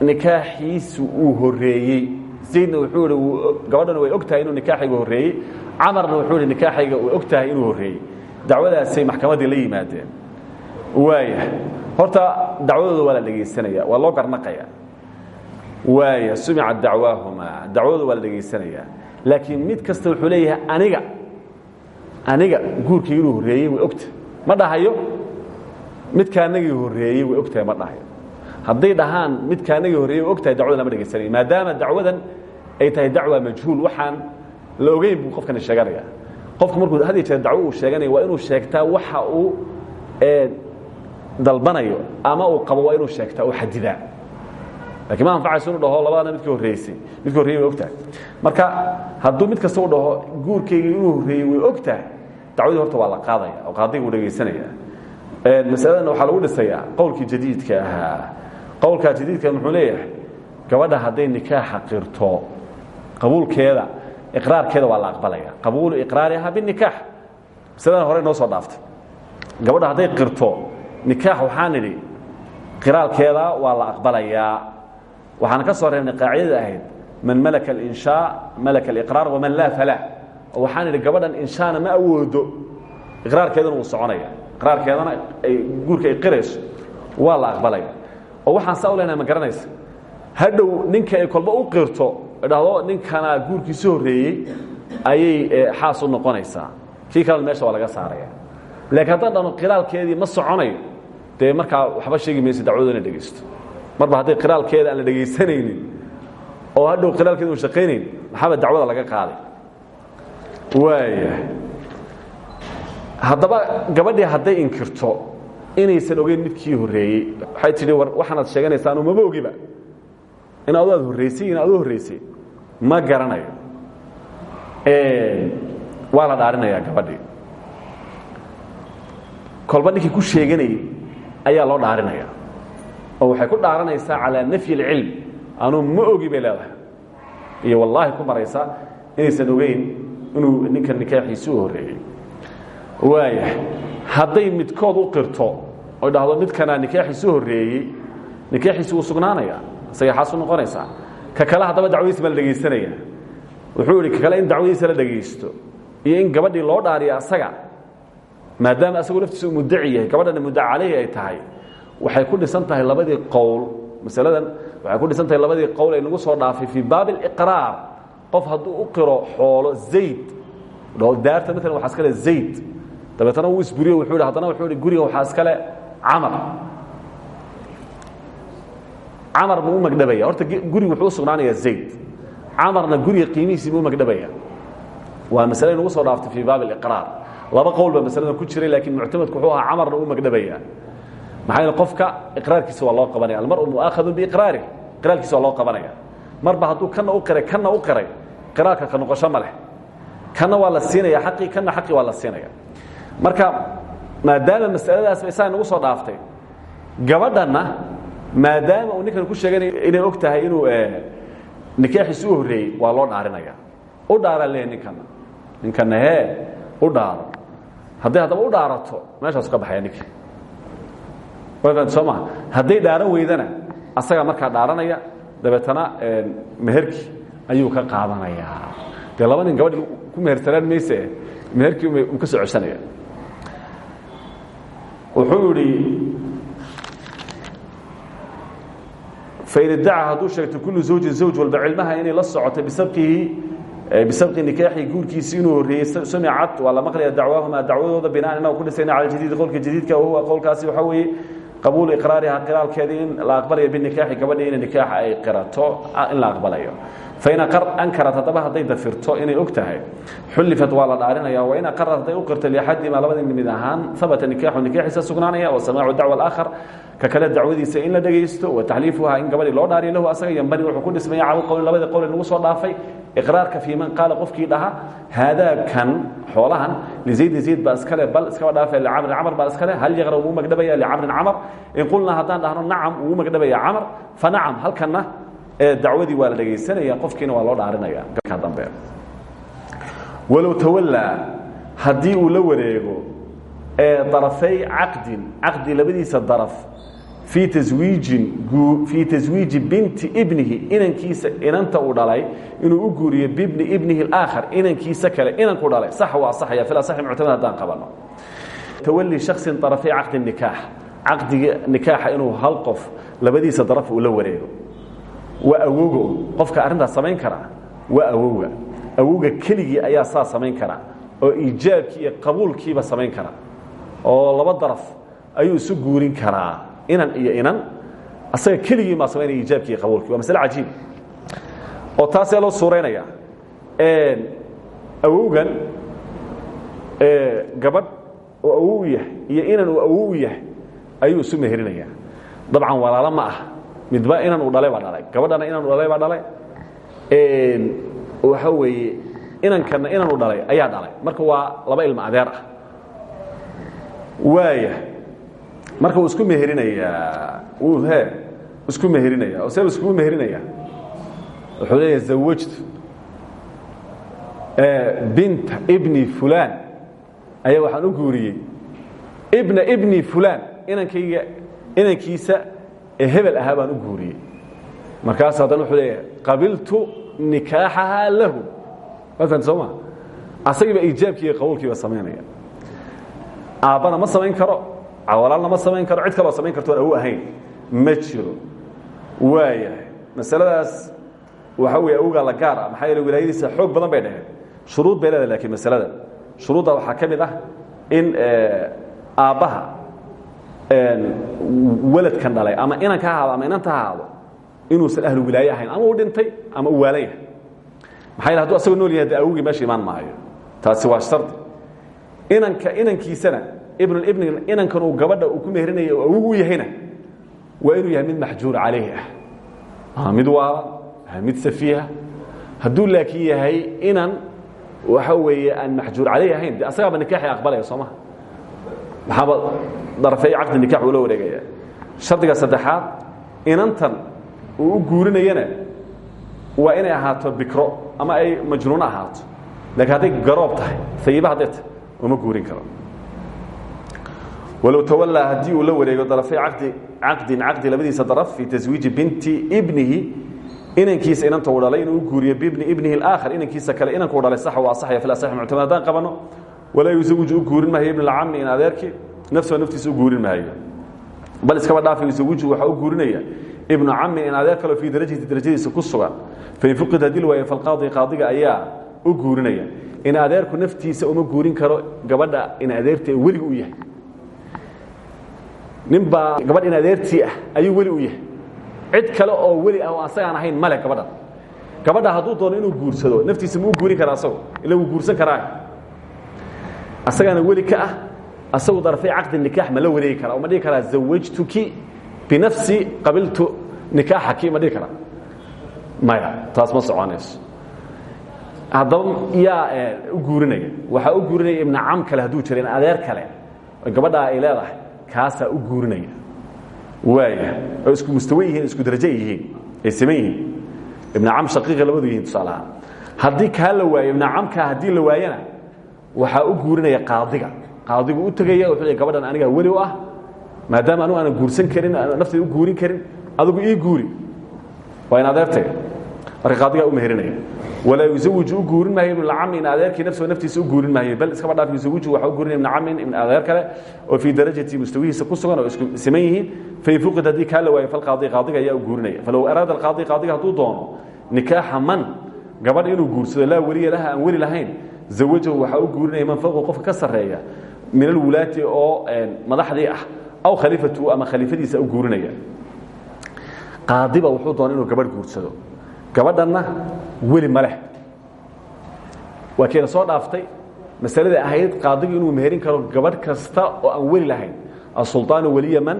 A: nikaaxiisu uu horreeyey. Zaydna wuxuu ihi gabadhan way og tahay inuu nikaaxayga horreeyey. Camarna wuxuu ihi nikaaxayga way og tahay inuu horreeyey. Dacwadaasay maxkamaddii la yimaadeen. Waaya horta dacwadooda waa la dhegaysanaya waa loo garnaqaya waaya sumica dacwaahumaa dacwadooda waa la dhegaysanaya laakiin mid kasta wuxuu leeyahay aniga aniga guurkii inuu horreeyey way ogtahay. Ma dhahayo? Midkaanagii horreeyey way ogtahay ma dhahayo hadday dhahaan midkaanagii horreeyey way ogtahay dacwada lama dhegaysanayo maadaama dacwadan ay tahay dacwa majhuul waxaan la ogeyn buu qofkani sheeganaya qofku markuu had iyo jeer dacwo uu sheeganaya waa inuu sheegtaa waxa uu dalbanayo ama uu qabo waa inuu sheegtaa uu xadidaa lakiin ma anfacayso inuu dhaho labadana midkii horreysay. Midkii horreyey way ogtahay. Marka hadduu mid kasta u dhaho guurkaygii inuu horreeyey way og tahay dacwadii horta waa la qaadaya oo qaadiga uu dhegaysanaya masaladan waxaa lagu dhisayaa qowlkii jadiidka ahaa qowlkaa jadiidka muxuu leeyahay gabadha hadday nikaaxa qirto qabuulkeeda iqraarkeeda waa la aqbalaya. Qabuulu iqraarihaa binikaax masaladan hore noo soo dhaaftay. Gabadha hadday qirto nikaax waxaan nidhi qiraalkeeda waa la aqbalayaa waxaan ka soo reebnay qaacidada ahayd man malaka alinshaa malaka aliqraar waman laa falaa oo waxaan idhi gabadhan inshaana ma awoodo. Iqraarkeedana wuu soconaya. Iqraarkeedana guurka ay qirayso waa la aqbalaya oo waxaan saa u leenahay ma garanaysa hadhow ninka ay kolba u qirto dhahdo ninkanaa guurkiisu horreeyey ayay xaas u noqonaysaa. Kii kalena meesha waa laga saaraya laakiin haddaan dhahno qiraalkeedii ma soconayo dee markaa waxba sheegi mayso dacwadu ina dhegaysto. Marba hadday qiraalkeeda aan la dhegaysanaynin oo hadhow qiraalkeeda un shaqaynayn maxaaba dacwada laga qaaday. Waaya haddaba gabadhii hadday inkirto inaysan ogeyn midkii horreeyey. Waxay tidhi waxaanaad sheeganaysaanu maba ogiba? In adu aad horraysay in adu horraysay ma garanayo. Waa la dhaarinayaa gabadhii. Kolba ku sheeganayay ayaa loo dhaarinaya oo waxay ku dhaaranaysaa calaa nafyi اlcilm anuu ma ogi leedahay. Iyo wallaahi ku maraysa inaysan ogeyn inuu ninka nikaaxiisi u horreeyey waaya hadday midkood u qirto oy dhahdo midkanaa nikaaxiisi u horreeyey nikaaxiisi wuu sugnaanaya isagay xaas u noqonaysaa. Ka kale haddaba dacwadiisa ma la wuxuu idhi ka kale in dacwadiisa la dhegaysto iyo in gabadhii loo dhaariyo asaga maadaama asagu laftiisa uu yahay gabadhana muddaca ay tahay waxay ku dhisan tahay labadii qowl. Masaladan waxay ku dhisan tahay labadii qowl ay nagu soo dhaafay fii baabi اliqraar qof hadduu u qiro xoolo zayd. Daarta maalan waxaa iskale zayd dabeetana wuu isburiyo wuxuu hi haddana wuxuu hi guriga waxaa iskale camar. Camar buu u magdhabaya horta guriga wuxuu u sugnaanaya zayd. Camarna guriga qiimihiisii buu u magdhabaya waa masale nagu soo dhaaftay fii baabi اliqraar laba qowl baa masaladan ku jiray laakiin muctamadku wuxuu ahaa camarna u magdhabaya maxaa yeele qofka iqraarkiisa waa loo qabanaya. Almaru mu'aakhadun biiqraarih qiraalkiisa waa loo qabanaya. Marba hadduu kana u qiray kana u qiray qiraalka ka noqosho ma leh. Kana waa la siinaya xaqii kana xaqii waa la siinaya marka maadaama masaladaasba isaa nagu soo dhaaftay gabadhanna maadaama uu ninkan ku sheeganayo inay og tahay inuu nikaaxiisi u horreeyey waa loo dhaarinaya. U dhaara le ninkana ninkana hee u dhaaro. Hadday haddaba u dhaarato meeshaasu ka baxaya ninkii. Wafan soo maa hadday dhaaran weydana asagaa markaa dhaaranaya dabeetana meherkii ayuu ka qaadanayaa. Dee laba nin gabadhi ku mehersanaan mayse meherkii ka soo codsanaya wuxuu idhi fain iddaca hadduu sheegto kullu zawjin zawj walba cilmaha inay la socotay bisabqihi bisabqi nikaaxi guurkiisi inuu horreeyey sumicad waa la maqlaya dacwaahuma dacwadooda binaan inagu ku dhisayna cala jadiidi qowlka jadiidka wahuwa qowlkaasi waxaa weeye qabuulu iqraariha qiraalkeedii in la aqbalayo binikaaxi gabadhii ina nikaaxa ay qirato in la aqbalayo fain ankarat haddaba hadday dafirto inay og tahay xullifat waa la dhaarinaya wain aqarat hadday u qirto liaxadima labadii mid ahaan habata nikaaxu nikaaxiisa sugnaanaya wa samaacu dacwa alaakhar ka kale dacwadiisa in la dhegaysto wa taxliifuha in gabadhii loo dhaariyo lahu asaga yambani wuxuu ku dhismaya cala qowli labadii qowli nagu soo dhaafay iqraarka fii man qaala qofkii dhaha haadaa kan xoolahan lizaydin zayd baa iskale bal iskaba dhaafe licamrin camar baa iskale hal yaqra wuu magdhabaya licamrin camar in qulnaa haddaan dhahno nacam wuu magdhabaya camar fa nacam halkanna dacwadii waa la dhegaysanaya qofkiina waa loo dhaarinaya. Galka dambe. Walow tawallaa haddii uu la wareego darafay caqdin caqdi labadiisa daraf fii taswiijin fii taswiiji binti ibnihi inankiisa inanta uu dhalay inuu u guuriyo bibni ibnihi اlaakhar inankiisa kale inanku dhalay. Sax waa saxaya fil asaxi muctamad haddaan qabano. Tawali shaksin darafay caqdi nikaax. Caqdiga nikaaxa inuu hal qof labadiisa daraf uu la wareego waa awogo qofka arrintaas samayn karaa waa awowga awowga keligii ayaa saa samayn kara oo iijaabkii iyo qabuulkiiba samayn kara. Oo laba daraf ayuu isu guurin karaa inan iyo inan. Asaga keligii maa samaynaya iijaabkii iyo qabuulkii. Waa masale cajiib. Oo taasee loo suuraynaya awowgan gabadh oo awow yahay iyo inan uu awow yahay ayuu isu meherinayaa. Dabcan walaalo ma ah midba inan uu dhalay baa dhalay. Gabadhana inan uu dhalay baa dhalay. Waxa weeye inankana inan uu dhalay ayaa dhalay. Marka waa laba ilmo adeer ah. Waaya marka wuu isku meherinayaa wuu he isku meherinaya oo see iskugu meherinaya wuxuu leeyahay zawajtu binta ibni fulan ayaa waxaan u guuriyey. Ibna ibni fulan inankayga inankiisa ee hebel ahaa baan u guuriyey. Markaas haddana wuxuu leeyahay qabiltu nikaaxahaa lahu. Mafan soo ma asagiiba iijaabkiiiyo qawlkiiba samaynaya. Aabbana ma samayn karo cawalaalna ma samayn karo cid kaloo samayn kartoon awu ahayn. Ma jiro. Waayahay masaladaas waxa weeye awgaa la gaar ah. Maxaa yeele wilaayadiisa xoog badan bay dhaheen. Shuruud bay leedahay lakiin masalada. Shuruudda waxaa ka mid ah in aabbaha waladkan dhalay ama inanka ha ahaado ama inanta ha ahaado inuusan ahlu wilaaye ahayn ama u dhintay ama u waalan yahay. Maxaa yele haduu asagoo nool yahay de awogii meesha imaan maayo. Taasi waa shardi. Inanka inankiisana ibnulibni inankan uu gabadha uu ku meherinayo oo awog u yahayna waa inuu yahay mid maxjuur calayhi ah. Mid waalan mid safiiha. Hadduu laakiin yahay inan waxa weeye aan maxjuur calayhi ahayn de asagaaba nikaaxi aqbalaya soo maha maxaaba darafey caqdi nikax uu la wareegaya. Shardiga saddexaad inantan uu u guurinayana waa inay ahaato bikro ama ay majnuuno ahaato. Lakiin hadday garoob tahay ayiba hadday tahay uma guurin karo. Walow tawallaa haddii uu la wareego darafay caqdi caqdin caqdi labadiisa daraf fii taswiiji binti ibnihi inankiisa inanta uu dhalay inuu u guuriyo bibni ibnihi اlaakhar inankiisa kale inanku dhalay sax waa asaxaya fi asaxi muctamad haddaan qabano walaa yusawiju u guurin maayo ibn alcami in adeerkii. Nafsuha naftiisa u guurin maayo bal iskaba dhaafa yusawiju waxaa u guurinaya ibnu cami in adeer kaleo fii darajati darajadiisa ku sugan. Fain fuqid haddii la waayo falqaadi qaadiga ayaa u guurinaya. In adeerku naftiisa uma guurin karo gabadha in adeerta weliga u yahay. Nin baa gabadh in adeertii ah ayuu weli u yahay. Cid kale oo weli ah oo asagaan ahayn male gabadhan gabadha. Hadduu doono inuu guursado naftiisa ma u guurin kara asago ila wuu guursan karaa asagaana weli ka ah asagu darafay caqdi nikaax ma la wareegi karaa oo ma dhihi karaa zawajtuki binafsi qabiltu nikaaxaki ma dhihi karaa. Maya taas ma soconayso. Haddaba yaa u guurinaya. Waxaa u guurinaya ibna cam kale hadduu jira in adeer kale gabadhaa ay leedahay kaasaa u guurinaya. Waaya oo isku mustawe yihiin isku darajo ay yihiin ay siman yihiin. Ibna cam shaqiiqa labadu yihiin tusaalahaan haddii kaa la waayo ibna camkaa haddii la waayana waxaa u guurinaya qaadiga. Qaadigu u tegaya leey gabadhan anigaa weli u ah maadaama anugu aanan guursan karin naftayda u guurin karin adigu ii guuri. Waa in adeertay. Marka qaadigaa u meherinaya walaa yuzawiju u guurin maayo ibn cami in adeerkii nafsoo naftiisa u guurin maayo bal iskaba dhaaf yuzawiju waxa u guurinaya ibn camin ibn adeer kale oo fii darajati mustawihiisa ku sugan oo isku siman yihiin fain fuqid haddii kaa la waayo falqaadi qaadiga ayaa u guurinaya. Falow araada alqaadi qaadiga hadduu doono nikaaxa man gabadh inuu guursado laa weliya laha aan weli lahayn zawajahu waxaa u guurinaya man fawqu qofka ka sarreeya min alwulaati oo madaxdii ah aw khaliifatu ama khaliifadiisa u guurinaya. Qaadiba wuxuu doona inuu gabadh guursado. Gabadhanna weli ma leh. Waa kayna soo dhaaftay. Masaladai ahayd qaadigu inuu meherin karo gabadh kasta oo aan weli lahayn. Asulطaanu weliya man?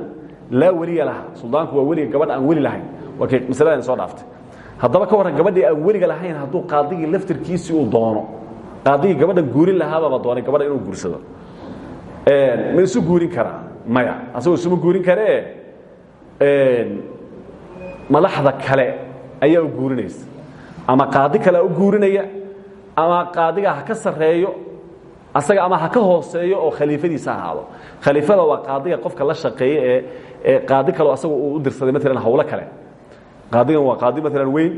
A: Laa weliya laha. Suldaanku waa weliga gabadh aan weli lahayn. Waa kay masaladana soo dhaaftay. Haddaba ka warran gabadhii aan weliga lahayn hadduu qaadigii laftirkiisii uu doono qaadigii gabadhan guurin lahaababa doonay gabadha inuu guursado. Ma isu guurin karaa maya. Asagoo isuma guurin karee madaxda kale ayaa u guurinaysa. Ama qaadi kalea u guurinaya ama qaadiga ha ka sarreeyo asaga ama ha ka hooseeyo oo khaliifadiisa ha ahaado. Khaliifada waa qaadiga qofka la shaqeeya ee qaadi kaleo asaga uu u dirsaday maalan hawlo kale. Qaadigan waa qaadi maalan weyn.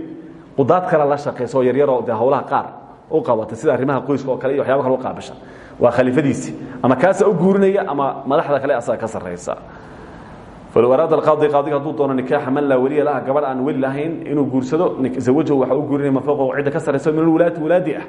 A: Qudaad kale la shaqaysa oo yaryaroo dee hawlaha qaar u qabatay sida arrimaha qoyska oo kale iyo waxyaba kale u qaabisha waa khaliifadiisii ama kaasaa u guurinaya ama madaxda kale asaga ka sarraysa falow araada alqaadi qaadiga hadduu doono man laa weliya laha gabadh aan weli lahayn inuu guursado zawajahu waxa u guurinaya man fawqahu cidda ka sarraysa min alwulaati wulaadi ah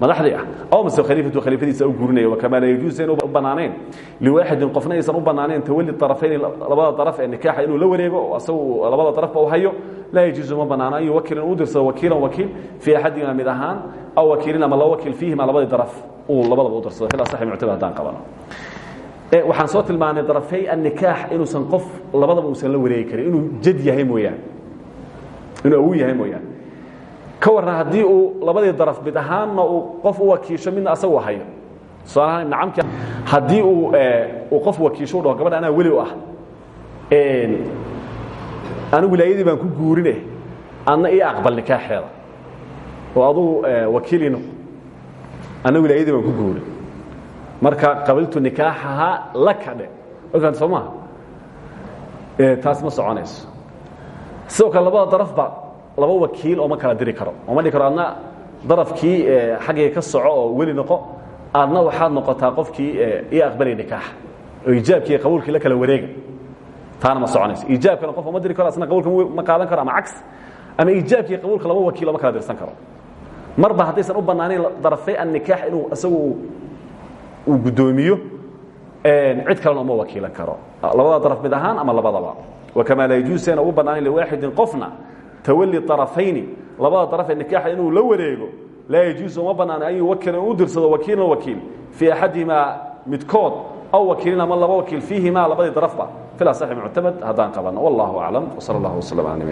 A: madaxdii ah. Aw mase khaliifatu khaliifadiisa u guurinaya wakamaa laa yajuusu aynu u bannaanayn liwaaxidin qofna aysan u bannaanayn tawali طarafayni labada daraf ee nikaaxa inuu la wareego oo asagu labada darafba u hayo. Laa yajuusu ma bannaana an yuwakil inuu u dirsado wakiilan wakiil fii axadihima mid ahaan aw wakiilin ama loo wakiil fiihima labadii daraf uu labadaba u dirsado fil asaxi muctamad haddaan qabano. Waxaan soo tilmaanay darafay annikaax inuusan qof labadaba uusan la wareegi karin inuu jad yahay mooyaane. Inuu awow yahay mooyaane ka warran haddii uu labadii daraf mid ahaanna uu qof u wakiisho midna asagu hayo. Tusaalahaan ibn camki haddii uu uu qof wakiisho u dhaho gabadha anaa weli u ah anigu wilaayadii baan ku guurine adna ii aqbal nikaaxeeda. Oo adugu wakiilino anna wilaayadii baan ku guurin marka qabiltu nikaaxahaa laka dhe. Ogaan soo maha taas ma soconayso. Sidoo kale labada darafba laba wakiil ooma kala diri karo. Ooma dhihi karo adna darafkii xaggayga ka soco oo weli noqo aadna waxaad noqotaa qofkii ii aqbalay nikaaxa oo iijaabkii iyo qabuulkii la kala wareega taana ma soconayso. Iijaabkana qof oma diri karo asna qabuulka ma qaadan karo ama cags ama iijaabkii qabuulka laba wakiil ooma kala dirsan karo. Marba haddaysan u bannaanayn darafay annikaax inuu isagu uu guddoomiyo cid kalena uma wakiilan karo. Labada daraf mid ahaan ama labadaba. Wakamaa laa yajuusu ayna ugu bannaanayn liwaaxidin qofna tawali طarafayni labada daraf ee nikaaxa inuu la wareego laa yajuusu uma bannaana an yuwakila u dirsado wakiilan wakiil fii axadihimaa midkood aw wakiilin ama laba wakiil fiihimaa labadii darafba fil asaxi muctamad haddaan qabanno. Wallahu aclam wsala allah waslm ala